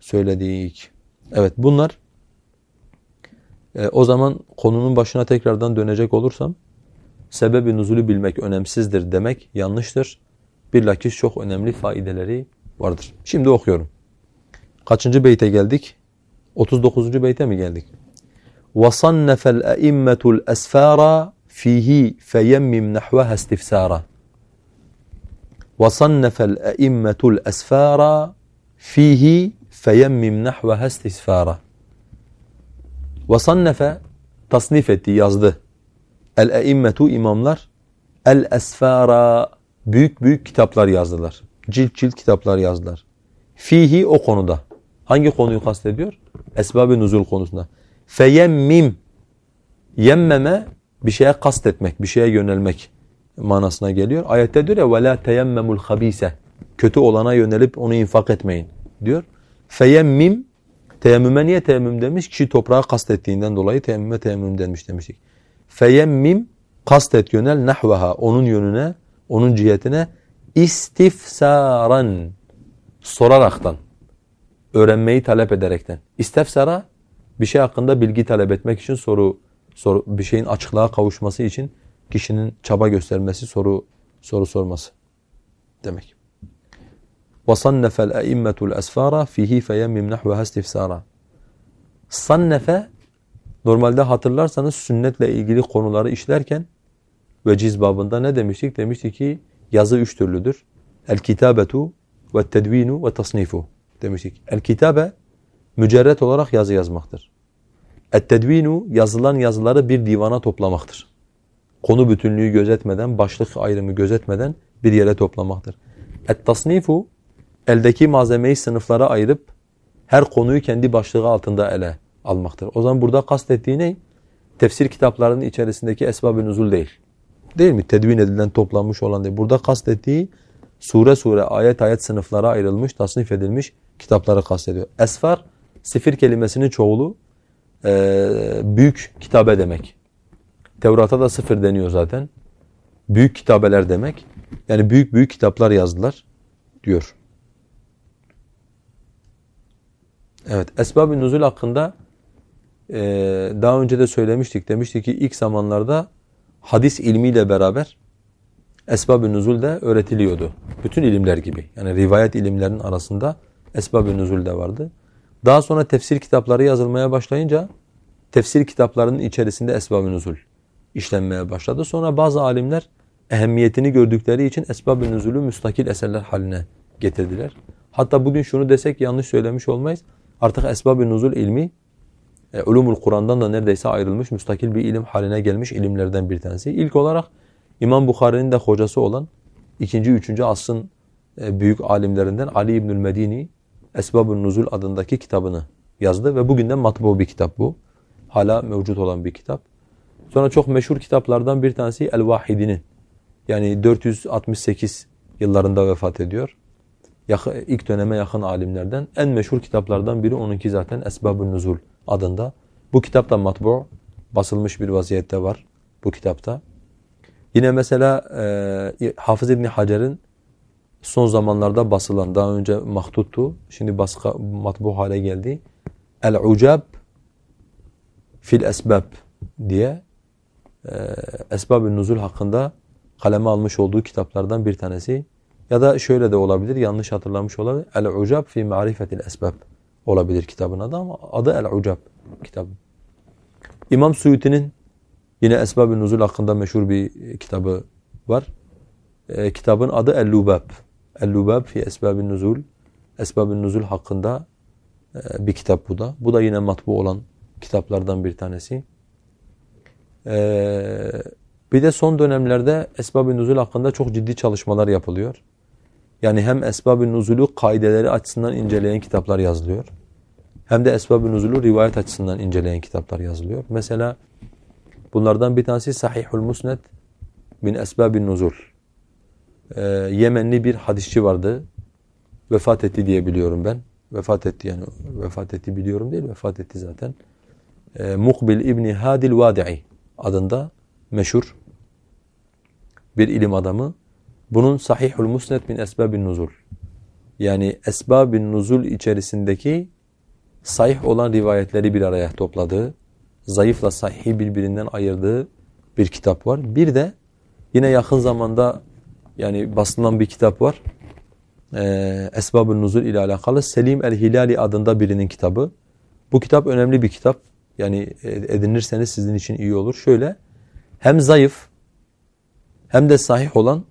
söyledik. Evet bunlar e, o zaman konunun başına tekrardan dönecek olursam sebebi nuzulü bilmek önemsizdir demek yanlıştır. Bilakis çok önemli faydeleri vardır. Şimdi okuyorum. Kaçıncı beyte geldik? 39. beyte mi geldik? وَصَنَّفَ الْأَئِمَّةُ الْأَسْفَارَ فِيهِ فَيَمِّمْ نَحْوَهَا اسْتِفْسَارًا وَصَنَّفَ الْأَئِمَّةُ الْأَسْفَارَ فِيهِ فَيَمِّمْ نَحْوَهَا اسْتِفْسَارًا وَصَنَّفَ tasnif etti, yazdı. El-eimmetu imamlar el-esfara büyük büyük kitaplar yazdılar. Cilt cilt kitaplar yazdılar. Fihi o konuda. Hangi konuyu kastediyor? Esbab-ı nuzul konusunda. Feyemmim yemmeme bir şeye kastetmek, bir şeye yönelmek manasına geliyor. Ayette diyor ya وَلَا تَيَمَّمُ الْخَب۪يسَ Kötü olana yönelip onu infak etmeyin diyor. Feyemmim Teyemmüme niye teyemmüm demiş? Kişi toprağı kastettiğinden dolayı teyemmüme teyemmüm denmiş demiştik. Feyemmim kastet yönel nahvaha onun yönüne, onun cihetine istifsaran soraraktan, öğrenmeyi talep ederekten. İstefsara bir şey hakkında bilgi talep etmek için soru, soru bir şeyin açıklığa kavuşması için kişinin çaba göstermesi, soru soru sorması demek. وَصَنَّفَ الْاَئِمَّةُ الْاَسْفَارَ فِيهِ فَيَمِّمْ نَحْوَهَا اسْتِفْسَارًا Sannefe, normalde hatırlarsanız sünnetle ilgili konuları işlerken veciz babında ne demiştik? Demiştik ki yazı üç türlüdür. El-kitabetu ve tedvinu ve tasnifu demiştik. El-kitabe mücerret olarak yazı yazmaktır. Et-tedvinu yazılan yazıları bir divana toplamaktır. Konu bütünlüğü gözetmeden, başlık ayrımı gözetmeden bir yere toplamaktır. Et-tasnifu eldeki malzemeyi sınıflara ayırıp her konuyu kendi başlığı altında ele almaktır. O zaman burada kastettiği ne? Tefsir kitaplarının içerisindeki esbab-ı nuzul değil. Değil mi? Tedvin edilen, toplanmış olan değil. Burada kastettiği sure sure, ayet ayet sınıflara ayrılmış, tasnif edilmiş kitapları kastediyor. Esfar, sifir kelimesinin çoğulu e, büyük kitabe demek. Tevrat'a da sıfır deniyor zaten. Büyük kitabeler demek. Yani büyük büyük kitaplar yazdılar diyor. Evet, esbab-ı nuzul hakkında e, daha önce de söylemiştik. Demiştik ki ilk zamanlarda hadis ilmiyle beraber esbab-ı nuzul de öğretiliyordu. Bütün ilimler gibi. Yani rivayet ilimlerinin arasında esbab-ı nuzul de vardı. Daha sonra tefsir kitapları yazılmaya başlayınca tefsir kitaplarının içerisinde esbab-ı nuzul işlenmeye başladı. Sonra bazı alimler ehemmiyetini gördükleri için esbab-ı nuzulü müstakil eserler haline getirdiler. Hatta bugün şunu desek yanlış söylemiş olmayız. Artık esbab-ı nuzul ilmi e, ulumul Kur'an'dan da neredeyse ayrılmış, müstakil bir ilim haline gelmiş ilimlerden bir tanesi. İlk olarak İmam Bukhari'nin de hocası olan 2. 3. asrın e, büyük alimlerinden Ali İbnül Medini Esbab-ı Nuzul adındaki kitabını yazdı ve bugünden matbu bir kitap bu. Hala mevcut olan bir kitap. Sonra çok meşhur kitaplardan bir tanesi El-Vahidi'nin. Yani 468 yıllarında vefat ediyor. Yakın, ilk döneme yakın alimlerden. En meşhur kitaplardan biri onunki zaten Esbab-ı Nuzul adında. Bu kitap da matbu, basılmış bir vaziyette var bu kitapta. Yine mesela e, Hafız İbni Hacer'in son zamanlarda basılan, daha önce mahtuttu, şimdi baskı, matbu hale geldi. El-Ucab fil esbab diye e, esbab-ı nuzul hakkında kaleme almış olduğu kitaplardan bir tanesi. Ya da şöyle de olabilir, yanlış hatırlamış olabilir. El-Ucab fi marifetil esbab olabilir kitabın adı ama adı El-Ucab kitabı. İmam Suyuti'nin yine esbab-ı nuzul hakkında meşhur bir kitabı var. E, kitabın adı El-Lubab. El-Lubab fi esbab-ı nuzul. Esbab-ı nuzul hakkında e, bir kitap bu da. Bu da yine matbu olan kitaplardan bir tanesi. Ee, bir de son dönemlerde esbab-ı nuzul hakkında çok ciddi çalışmalar yapılıyor. Yani hem esbab-ı nuzulu kaideleri açısından inceleyen kitaplar yazılıyor. Hem de esbab-ı nuzulu rivayet açısından inceleyen kitaplar yazılıyor. Mesela bunlardan bir tanesi Sahihul Musned bin esbab-ı nuzul. Ee, Yemenli bir hadisçi vardı. Vefat etti diye biliyorum ben. Vefat etti yani vefat etti biliyorum değil vefat etti zaten. Ee, Mukbil İbni Hadil Vadi'i adında meşhur bir ilim adamı. Bunun Sahihul Musned min Esbabin Nuzul. Yani Esbabin Nuzul içerisindeki sahih olan rivayetleri bir araya topladığı, zayıfla sahihi birbirinden ayırdığı bir kitap var. Bir de yine yakın zamanda yani basılan bir kitap var. Ee, Esbab-ı Nuzul ile alakalı Selim el-Hilali adında birinin kitabı. Bu kitap önemli bir kitap. Yani edinirseniz sizin için iyi olur. Şöyle hem zayıf hem de sahih olan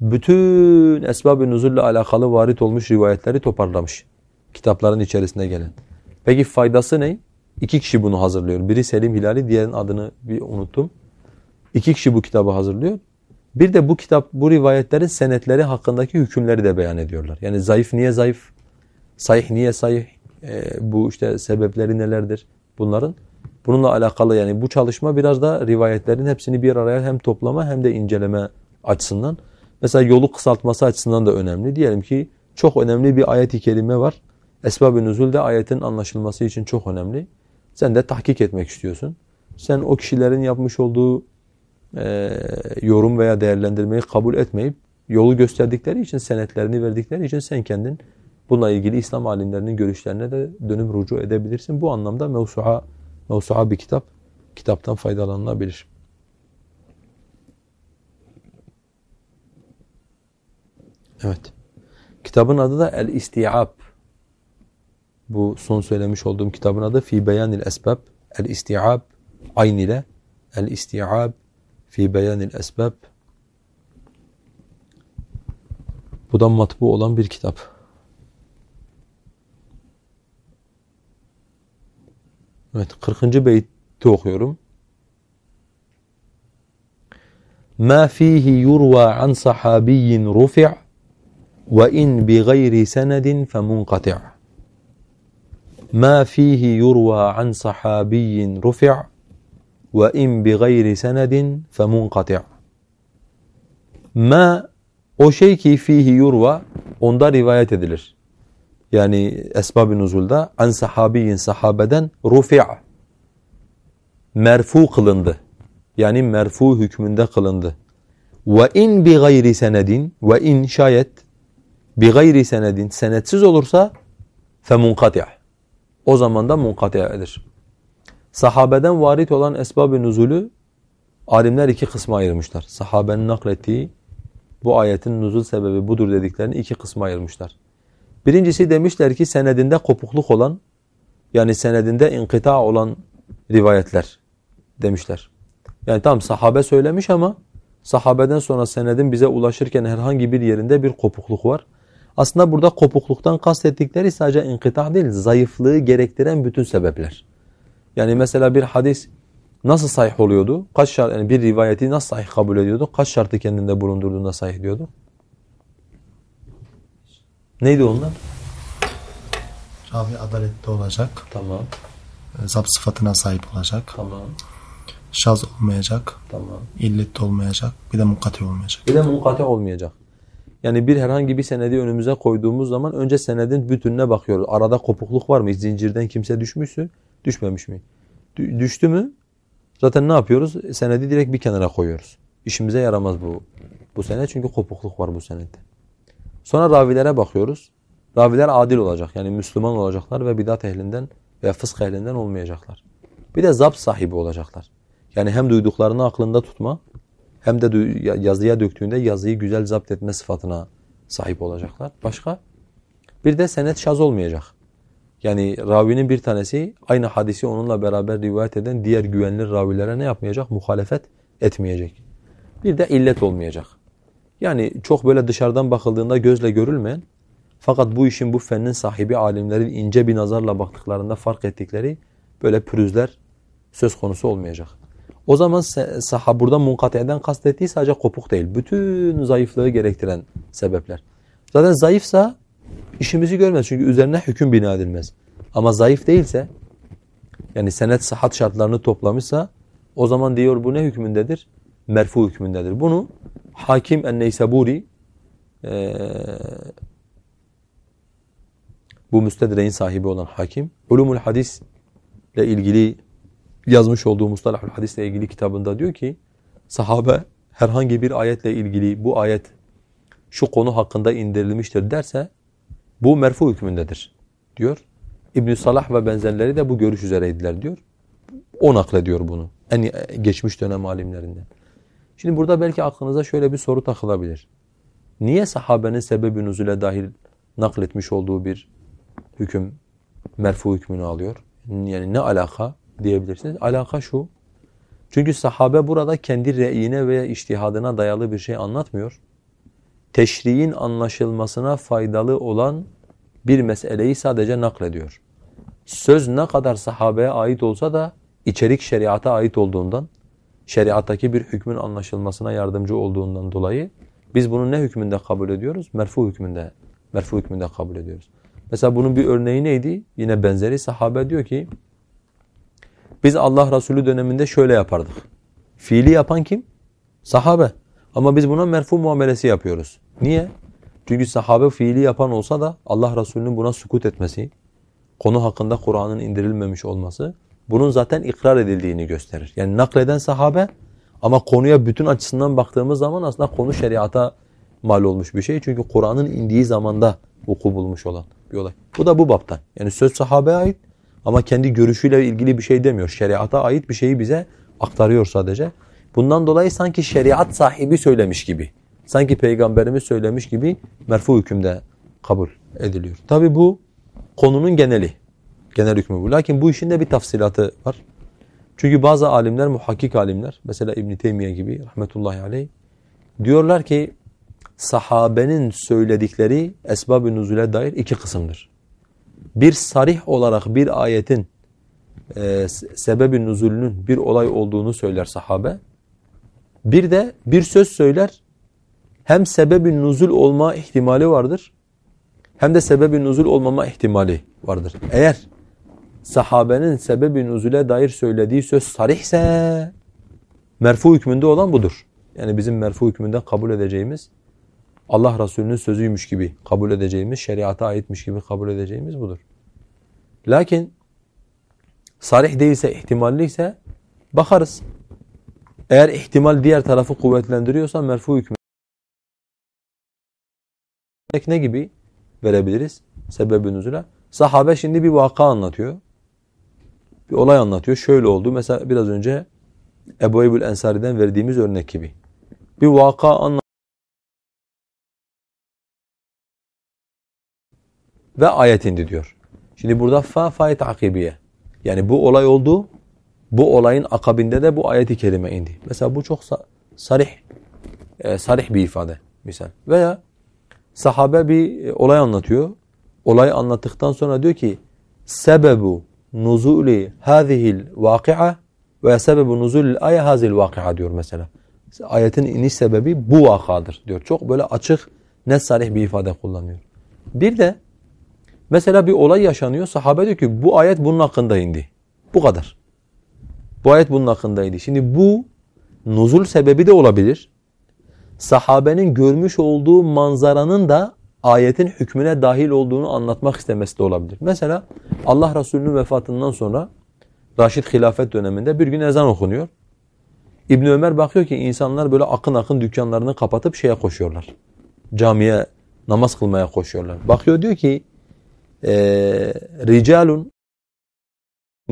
bütün esbab-ı nuzulle alakalı varit olmuş rivayetleri toparlamış. Kitapların içerisinde gelen. Peki faydası ne? İki kişi bunu hazırlıyor. Biri Selim Hilali, diğerinin adını bir unuttum. İki kişi bu kitabı hazırlıyor. Bir de bu kitap, bu rivayetlerin senetleri hakkındaki hükümleri de beyan ediyorlar. Yani zayıf niye zayıf, sahih niye sahih, e, bu işte sebepleri nelerdir bunların. Bununla alakalı yani bu çalışma biraz da rivayetlerin hepsini bir araya hem toplama hem de inceleme açısından. Mesela yolu kısaltması açısından da önemli. Diyelim ki çok önemli bir ayet-i kerime var. Esbab-ı nüzul de ayetin anlaşılması için çok önemli. Sen de tahkik etmek istiyorsun. Sen o kişilerin yapmış olduğu e, yorum veya değerlendirmeyi kabul etmeyip yolu gösterdikleri için, senetlerini verdikleri için sen kendin bununla ilgili İslam alimlerinin görüşlerine de dönüp rucu edebilirsin. Bu anlamda mevsu'a mevsu'a bir kitap, kitaptan faydalanılabilir. Evet. Kitabın adı da El-İsti'ab. Bu son söylemiş olduğum kitabın adı Fi Beyanil Esbab. El-İsti'ab aynı ile El-İsti'ab Fi Beyanil Esbab. Bu da matbu olan bir kitap. Evet 40. beyti okuyorum. Ma fihi yurva an sahabiyyin rufi' ve in bi gayri senedin femunqati' Ma fihi yurva an bi gayri senedin femunqati' Ma o şey ki fihi yurva onda rivayet edilir yani esbab-ı nuzulda an sahabiyin sahabeden rufi'a merfu kılındı. Yani merfu hükmünde kılındı. Ve in bi gayri senedin ve in şayet bi gayri senedin senetsiz olursa fe munkati' o zaman da munkati'dir. Sahabeden varit olan esbab-ı nuzulü alimler iki kısma ayırmışlar. Sahabenin naklettiği bu ayetin nuzul sebebi budur dediklerini iki kısma ayırmışlar. Birincisi demişler ki senedinde kopukluk olan yani senedinde inkıta olan rivayetler demişler. Yani tam sahabe söylemiş ama sahabeden sonra senedin bize ulaşırken herhangi bir yerinde bir kopukluk var. Aslında burada kopukluktan kastettikleri sadece inkıta değil, zayıflığı gerektiren bütün sebepler. Yani mesela bir hadis nasıl sahih oluyordu? Kaç şart, yani bir rivayeti nasıl sahih kabul ediyordu? Kaç şartı kendinde bulundurduğunda sahih diyordu? Neydi onlar? Ravi adaletli olacak. Tamam, e, Zap sıfatına sahip olacak. tamam, Şaz olmayacak. tamam. illet olmayacak. Bir de munkati olmayacak. Bir de munkate olmayacak. Yani bir herhangi bir senedi önümüze koyduğumuz zaman önce senedin bütününe bakıyoruz. Arada kopukluk var mı? Zincirden kimse düşmüşsü, düşmemiş mi? Dü- düştü mü? Zaten ne yapıyoruz? Senedi direkt bir kenara koyuyoruz. İşimize yaramaz bu bu sene çünkü kopukluk var bu senette. Sonra ravilere bakıyoruz. Raviler adil olacak. Yani Müslüman olacaklar ve bidat ehlinden veya fısk ehlinden olmayacaklar. Bir de zapt sahibi olacaklar. Yani hem duyduklarını aklında tutma hem de yazıya döktüğünde yazıyı güzel zapt etme sıfatına sahip olacaklar. Başka? Bir de senet şaz olmayacak. Yani ravinin bir tanesi aynı hadisi onunla beraber rivayet eden diğer güvenilir ravilere ne yapmayacak? Muhalefet etmeyecek. Bir de illet olmayacak. Yani çok böyle dışarıdan bakıldığında gözle görülmeyen fakat bu işin bu fennin sahibi alimlerin ince bir nazarla baktıklarında fark ettikleri böyle pürüzler söz konusu olmayacak. O zaman saha burada munkateden kastettiği sadece kopuk değil. Bütün zayıflığı gerektiren sebepler. Zaten zayıfsa işimizi görmez çünkü üzerine hüküm bina edilmez. Ama zayıf değilse yani senet sıhhat şartlarını toplamışsa o zaman diyor bu ne hükmündedir? Merfu hükmündedir. Bunu Hakim en-Neysaburi eee bu müstedreğin sahibi olan hakim, Ulumul Hadis ile ilgili yazmış olduğu Mustalahul Hadis ile ilgili kitabında diyor ki, sahabe herhangi bir ayetle ilgili bu ayet şu konu hakkında indirilmiştir derse, bu merfu hükmündedir diyor. ibn Salah ve benzerleri de bu görüş üzereydiler diyor. O naklediyor bunu. En geçmiş dönem alimlerinden. Şimdi burada belki aklınıza şöyle bir soru takılabilir. Niye sahabenin sebebi nüzule dahil nakletmiş olduğu bir hüküm merfu hükmünü alıyor? Yani ne alaka diyebilirsiniz. Alaka şu. Çünkü sahabe burada kendi reyine veya iştihadına dayalı bir şey anlatmıyor. Teşriğin anlaşılmasına faydalı olan bir meseleyi sadece naklediyor. Söz ne kadar sahabeye ait olsa da içerik şeriata ait olduğundan, şeriattaki bir hükmün anlaşılmasına yardımcı olduğundan dolayı biz bunu ne hükmünde kabul ediyoruz? Merfu hükmünde, merfu hükmünde kabul ediyoruz. Mesela bunun bir örneği neydi? Yine benzeri sahabe diyor ki biz Allah Resulü döneminde şöyle yapardık. Fiili yapan kim? Sahabe. Ama biz buna merfu muamelesi yapıyoruz. Niye? Çünkü sahabe fiili yapan olsa da Allah Resulü'nün buna sukut etmesi, konu hakkında Kur'an'ın indirilmemiş olması bunun zaten ikrar edildiğini gösterir. Yani nakleden sahabe ama konuya bütün açısından baktığımız zaman aslında konu şeriata mal olmuş bir şey. Çünkü Kur'an'ın indiği zamanda vuku bulmuş olan bir olay. Bu da bu baptan. Yani söz sahabeye ait ama kendi görüşüyle ilgili bir şey demiyor. Şeriata ait bir şeyi bize aktarıyor sadece. Bundan dolayı sanki şeriat sahibi söylemiş gibi. Sanki peygamberimiz söylemiş gibi merfu hükümde kabul ediliyor. Tabi bu konunun geneli. Genel hükmü bu. Lakin bu işin de bir tafsilatı var. Çünkü bazı alimler, muhakkik alimler, mesela İbn Teymiye gibi rahmetullahi aleyh diyorlar ki sahabenin söyledikleri esbab-ı nuzule dair iki kısımdır. Bir sarih olarak bir ayetin e, sebebi nuzulünün bir olay olduğunu söyler sahabe. Bir de bir söz söyler hem sebebi nuzul olma ihtimali vardır hem de sebebi nuzul olmama ihtimali vardır. Eğer sahabenin sebebi nuzule dair söylediği söz sarihse merfu hükmünde olan budur. Yani bizim merfu hükmünde kabul edeceğimiz Allah Resulü'nün sözüymüş gibi kabul edeceğimiz, şeriata aitmiş gibi kabul edeceğimiz budur. Lakin sarih değilse, ihtimalli ise bakarız. Eğer ihtimal diğer tarafı kuvvetlendiriyorsa merfu hükmü ne gibi verebiliriz? Sebebi nüzule. Sahabe şimdi bir vaka anlatıyor. Bir olay anlatıyor. Şöyle oldu. Mesela biraz önce Ebu Eybül Ensari'den verdiğimiz örnek gibi. Bir vaka anlatıyor. Ve ayet indi diyor. Şimdi burada fa fayet akibiye. Yani bu olay oldu. bu olayın akabinde de bu ayeti kerime indi. Mesela bu çok sa sarih, e, sarih bir ifade misal. Veya sahabe bir e, olay anlatıyor. Olayı anlattıktan sonra diyor ki sebebu nuzuli hadihil vaki'a ve sebebu nuzulil ayet hazil vaki'a diyor mesela. Ayetin iniş sebebi bu vakadır diyor. Çok böyle açık, net sarih bir ifade kullanıyor. Bir de mesela bir olay yaşanıyor. Sahabe diyor ki bu ayet bunun hakkında indi. Bu kadar. Bu ayet bunun hakkındaydı. Şimdi bu nuzul sebebi de olabilir. Sahabenin görmüş olduğu manzaranın da ayetin hükmüne dahil olduğunu anlatmak istemesi de olabilir. Mesela Allah Resulü'nün vefatından sonra Raşid hilafet döneminde bir gün ezan okunuyor. İbn Ömer bakıyor ki insanlar böyle akın akın dükkanlarını kapatıp şeye koşuyorlar. Camiye namaz kılmaya koşuyorlar. Bakıyor diyor ki ricalun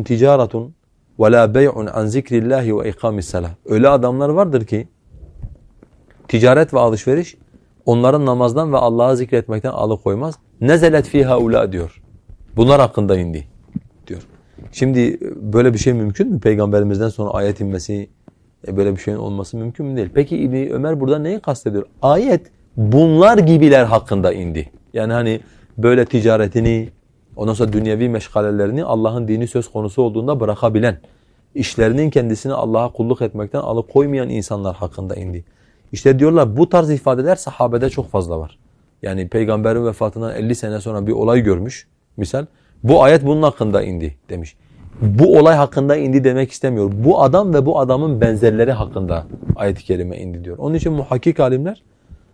ticaretun ve la bey'un an zikrillahi ve ikamis salah. Öyle adamlar vardır ki ticaret ve alışveriş onların namazdan ve Allah'ı zikretmekten alıkoymaz. Nezelet fi haula diyor. Bunlar hakkında indi diyor. Şimdi böyle bir şey mümkün mü? Peygamberimizden sonra ayet inmesi, e, böyle bir şeyin olması mümkün mü değil. Peki İbni Ömer burada neyi kastediyor? Ayet bunlar gibiler hakkında indi. Yani hani böyle ticaretini, ondan sonra dünyevi meşgalelerini Allah'ın dini söz konusu olduğunda bırakabilen, işlerinin kendisini Allah'a kulluk etmekten alıkoymayan insanlar hakkında indi. İşte diyorlar bu tarz ifadeler sahabede çok fazla var. Yani peygamberin vefatından 50 sene sonra bir olay görmüş misal. Bu ayet bunun hakkında indi demiş. Bu olay hakkında indi demek istemiyor. Bu adam ve bu adamın benzerleri hakkında ayet-i kerime indi diyor. Onun için muhakkik alimler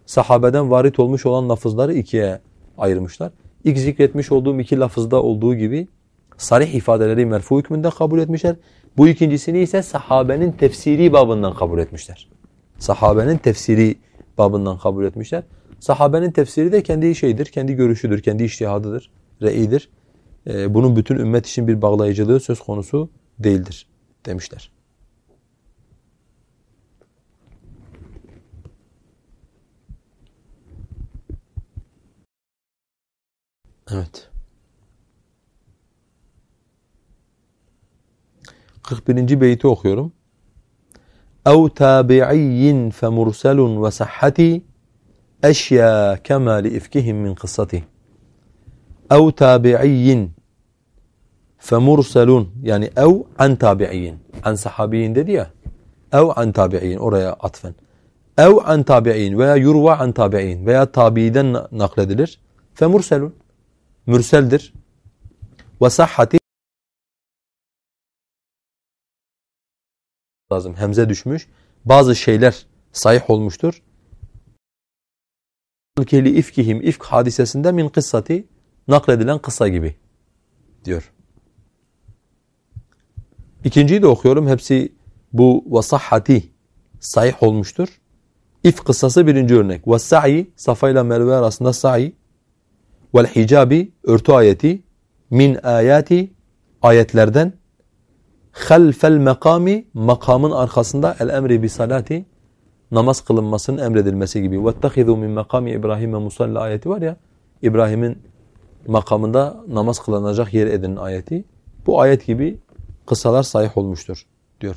sahabeden varit olmuş olan lafızları ikiye ayırmışlar. İlk zikretmiş olduğum iki lafızda olduğu gibi sarih ifadeleri merfu hükmünde kabul etmişler. Bu ikincisini ise sahabenin tefsiri babından kabul etmişler. Sahabenin tefsiri babından kabul etmişler. Sahabenin tefsiri de kendi şeyidir, kendi görüşüdür, kendi iştihadıdır, re'idir. Ee, bunun bütün ümmet için bir bağlayıcılığı söz konusu değildir demişler. Evet. 41. beyti okuyorum. أو تابعي فمرسل وصحتي أشيا كما لإفكهم من قصته أو تابعي فمرسل يعني أو عن تابعين عن صحابيين دديا أو عن تابعين أرى عطفا. أو عن تابعين ويا يروى عن تابعين ويا تابيدا نقل فمرسل مرسل در وصحتي lazım. Hemze düşmüş. Bazı şeyler sahih olmuştur. Keli ifkihim ifk hadisesinde min kıssati nakledilen kıssa gibi diyor. İkinciyi de okuyorum. Hepsi bu vasahhati sahih olmuştur. İf kıssası birinci örnek. Ve sa'i Safa ile Merve arasında sa'i vel hicabi örtü ayeti min ayati ayetlerden halfel mekami makamın arkasında el emri bi salati namaz kılınmasının emredilmesi gibi. وَاتَّخِذُوا min makami İbrahim'e musalla ayeti var ya İbrahim'in makamında namaz kılınacak yer edinin ayeti. Bu ayet gibi kıssalar sahih olmuştur diyor.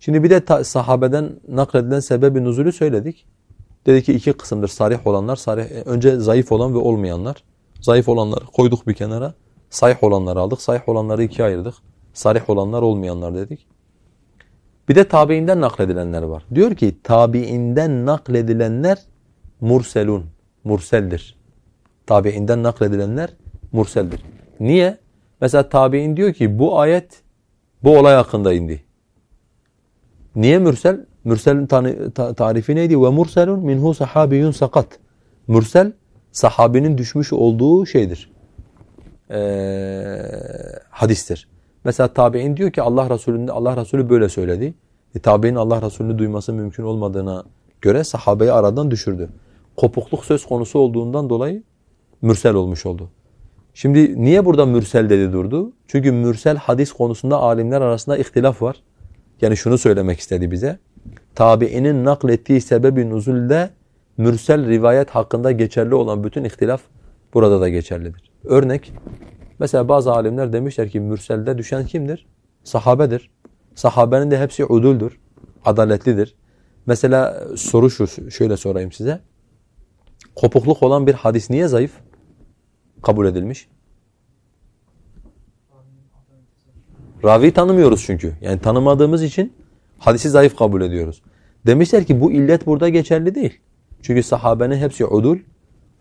Şimdi bir de sahabeden nakledilen sebebi nuzulü söyledik. Dedi ki iki kısımdır sarih olanlar, sarih, önce zayıf olan ve olmayanlar. Zayıf olanları koyduk bir kenara. Sahih olanları aldık. Sahih olanları ikiye ayırdık. Sarih olanlar olmayanlar dedik. Bir de tabiinden nakledilenler var. Diyor ki tabiinden nakledilenler murselun, murseldir. Tabiinden nakledilenler murseldir. Niye? Mesela tabiin diyor ki bu ayet bu olay hakkında indi. Niye mürsel? Mürselin tarifi neydi? Ve murselun minhu sahabiyun sakat. Mürsel sahabinin düşmüş olduğu şeydir. Ee, hadistir. Mesela tabi'in diyor ki Allah Resulü'nde Allah Resulü böyle söyledi. E, tabi'in Allah Resulü'nü duyması mümkün olmadığına göre sahabeyi aradan düşürdü. Kopukluk söz konusu olduğundan dolayı mürsel olmuş oldu. Şimdi niye burada mürsel dedi durdu? Çünkü mürsel hadis konusunda alimler arasında ihtilaf var. Yani şunu söylemek istedi bize. Tabi'inin naklettiği sebebi nuzulde mürsel rivayet hakkında geçerli olan bütün ihtilaf burada da geçerlidir. Örnek, mesela bazı alimler demişler ki mürselde düşen kimdir? Sahabedir. Sahabenin de hepsi uduldür, adaletlidir. Mesela soru şu, şöyle sorayım size. Kopukluk olan bir hadis niye zayıf kabul edilmiş? Ravi tanımıyoruz çünkü. Yani tanımadığımız için hadisi zayıf kabul ediyoruz. Demişler ki bu illet burada geçerli değil. Çünkü sahabenin hepsi udul.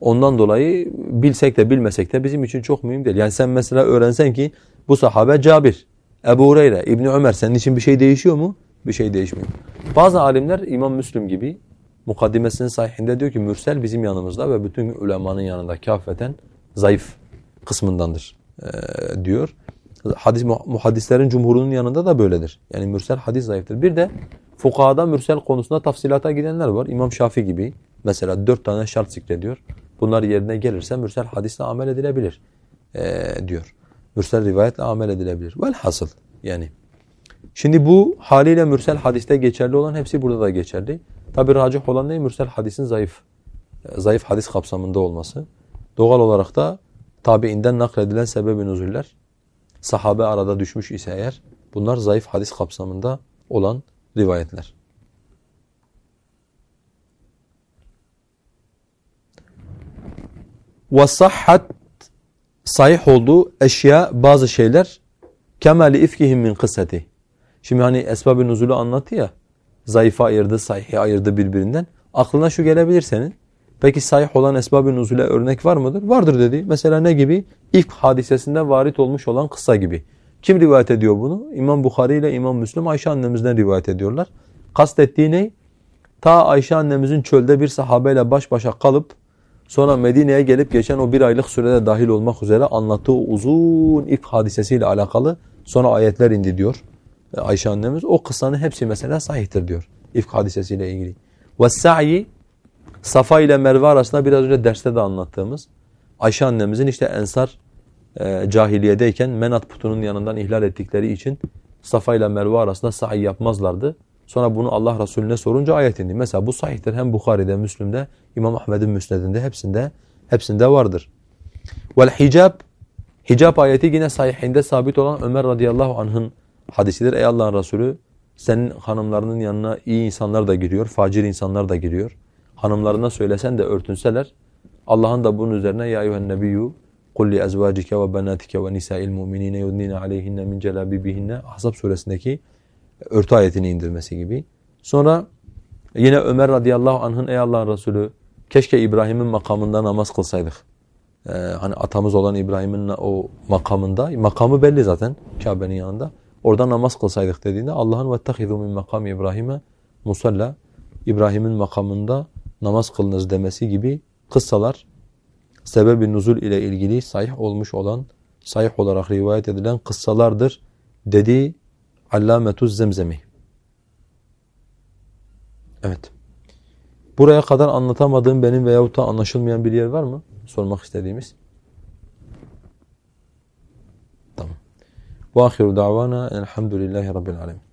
Ondan dolayı bilsek de bilmesek de bizim için çok mühim değil. Yani sen mesela öğrensen ki bu sahabe Cabir, Ebu Hureyre, İbni Ömer senin için bir şey değişiyor mu? Bir şey değişmiyor. Bazı alimler İmam Müslim gibi mukaddimesinin sahihinde diyor ki mürsel bizim yanımızda ve bütün ulemanın yanında kafeten zayıf kısmındandır e, diyor. Hadis muhaddislerin cumhurunun yanında da böyledir. Yani mürsel hadis zayıftır. Bir de fukahada mürsel konusunda tafsilata gidenler var. İmam Şafi gibi mesela dört tane şart zikrediyor. Bunlar yerine gelirse mürsel hadisle amel edilebilir e, diyor. Mürsel rivayetle amel edilebilir. Velhasıl yani. Şimdi bu haliyle mürsel hadiste geçerli olan hepsi burada da geçerli. Tabi racih olan ne? Mürsel hadisin zayıf. E, zayıf hadis kapsamında olması. Doğal olarak da tabiinden nakledilen sebebi nüzuller sahabe arada düşmüş ise eğer bunlar zayıf hadis kapsamında olan rivayetler. وَصَحَّتْ sahih olduğu eşya bazı şeyler kemali ifkihim min kıssati. Şimdi hani esbab-ı nuzulu anlattı ya zayıfa ayırdı, sahihi ayırdı birbirinden. Aklına şu gelebilir senin. Peki sahih olan esbab-ı nuzule örnek var mıdır? Vardır dedi. Mesela ne gibi? İlk hadisesinde varit olmuş olan kıssa gibi. Kim rivayet ediyor bunu? İmam Bukhari ile İmam Müslim Ayşe annemizden rivayet ediyorlar. Kastettiği ne? Ta Ayşe annemizin çölde bir sahabeyle baş başa kalıp sonra Medine'ye gelip geçen o bir aylık sürede dahil olmak üzere anlattığı uzun ilk hadisesiyle alakalı sonra ayetler indi diyor Ayşe annemiz. O kıssanın hepsi mesela sahihtir diyor ilk hadisesiyle ilgili. وَالسَّعْيِ Safa ile Merve arasında biraz önce derste de anlattığımız Ayşe annemizin işte Ensar e, cahiliyedeyken Menat putunun yanından ihlal ettikleri için Safa ile Merve arasında sahi yapmazlardı. Sonra bunu Allah Resulüne sorunca ayet indi. Mesela bu sahihtir hem Bukhari'de, Müslim'de, İmam Ahmed'in Müsned'inde hepsinde hepsinde vardır. Vel hicab Hicab ayeti yine sahihinde sabit olan Ömer radıyallahu anh'ın hadisidir. Ey Allah'ın Resulü senin hanımlarının yanına iyi insanlar da giriyor, facir insanlar da giriyor hanımlarına söylesen de örtünseler Allah'ın da bunun üzerine ya li ezvacike ve benatike ve nisa'il mu'minine yudnine aleyhinne min celabibihinne Ahzab suresindeki örtü ayetini indirmesi gibi. Sonra yine Ömer radıyallahu anh'ın ey Allah'ın Resulü keşke İbrahim'in makamında namaz kılsaydık. Ee, hani atamız olan İbrahim'in o makamında, makamı belli zaten Kabe'nin yanında. Orada namaz kılsaydık dediğinde Allah'ın vettehizu min makam İbrahim'e musalla İbrahim'in makamında namaz kılınız demesi gibi kıssalar sebebi nuzul ile ilgili sahih olmuş olan, sahih olarak rivayet edilen kıssalardır dedi Allametuz Zemzemi. Evet. Buraya kadar anlatamadığım benim veyahut da anlaşılmayan bir yer var mı? Sormak istediğimiz. Tamam. Ve ahiru davana elhamdülillahi rabbil alemin.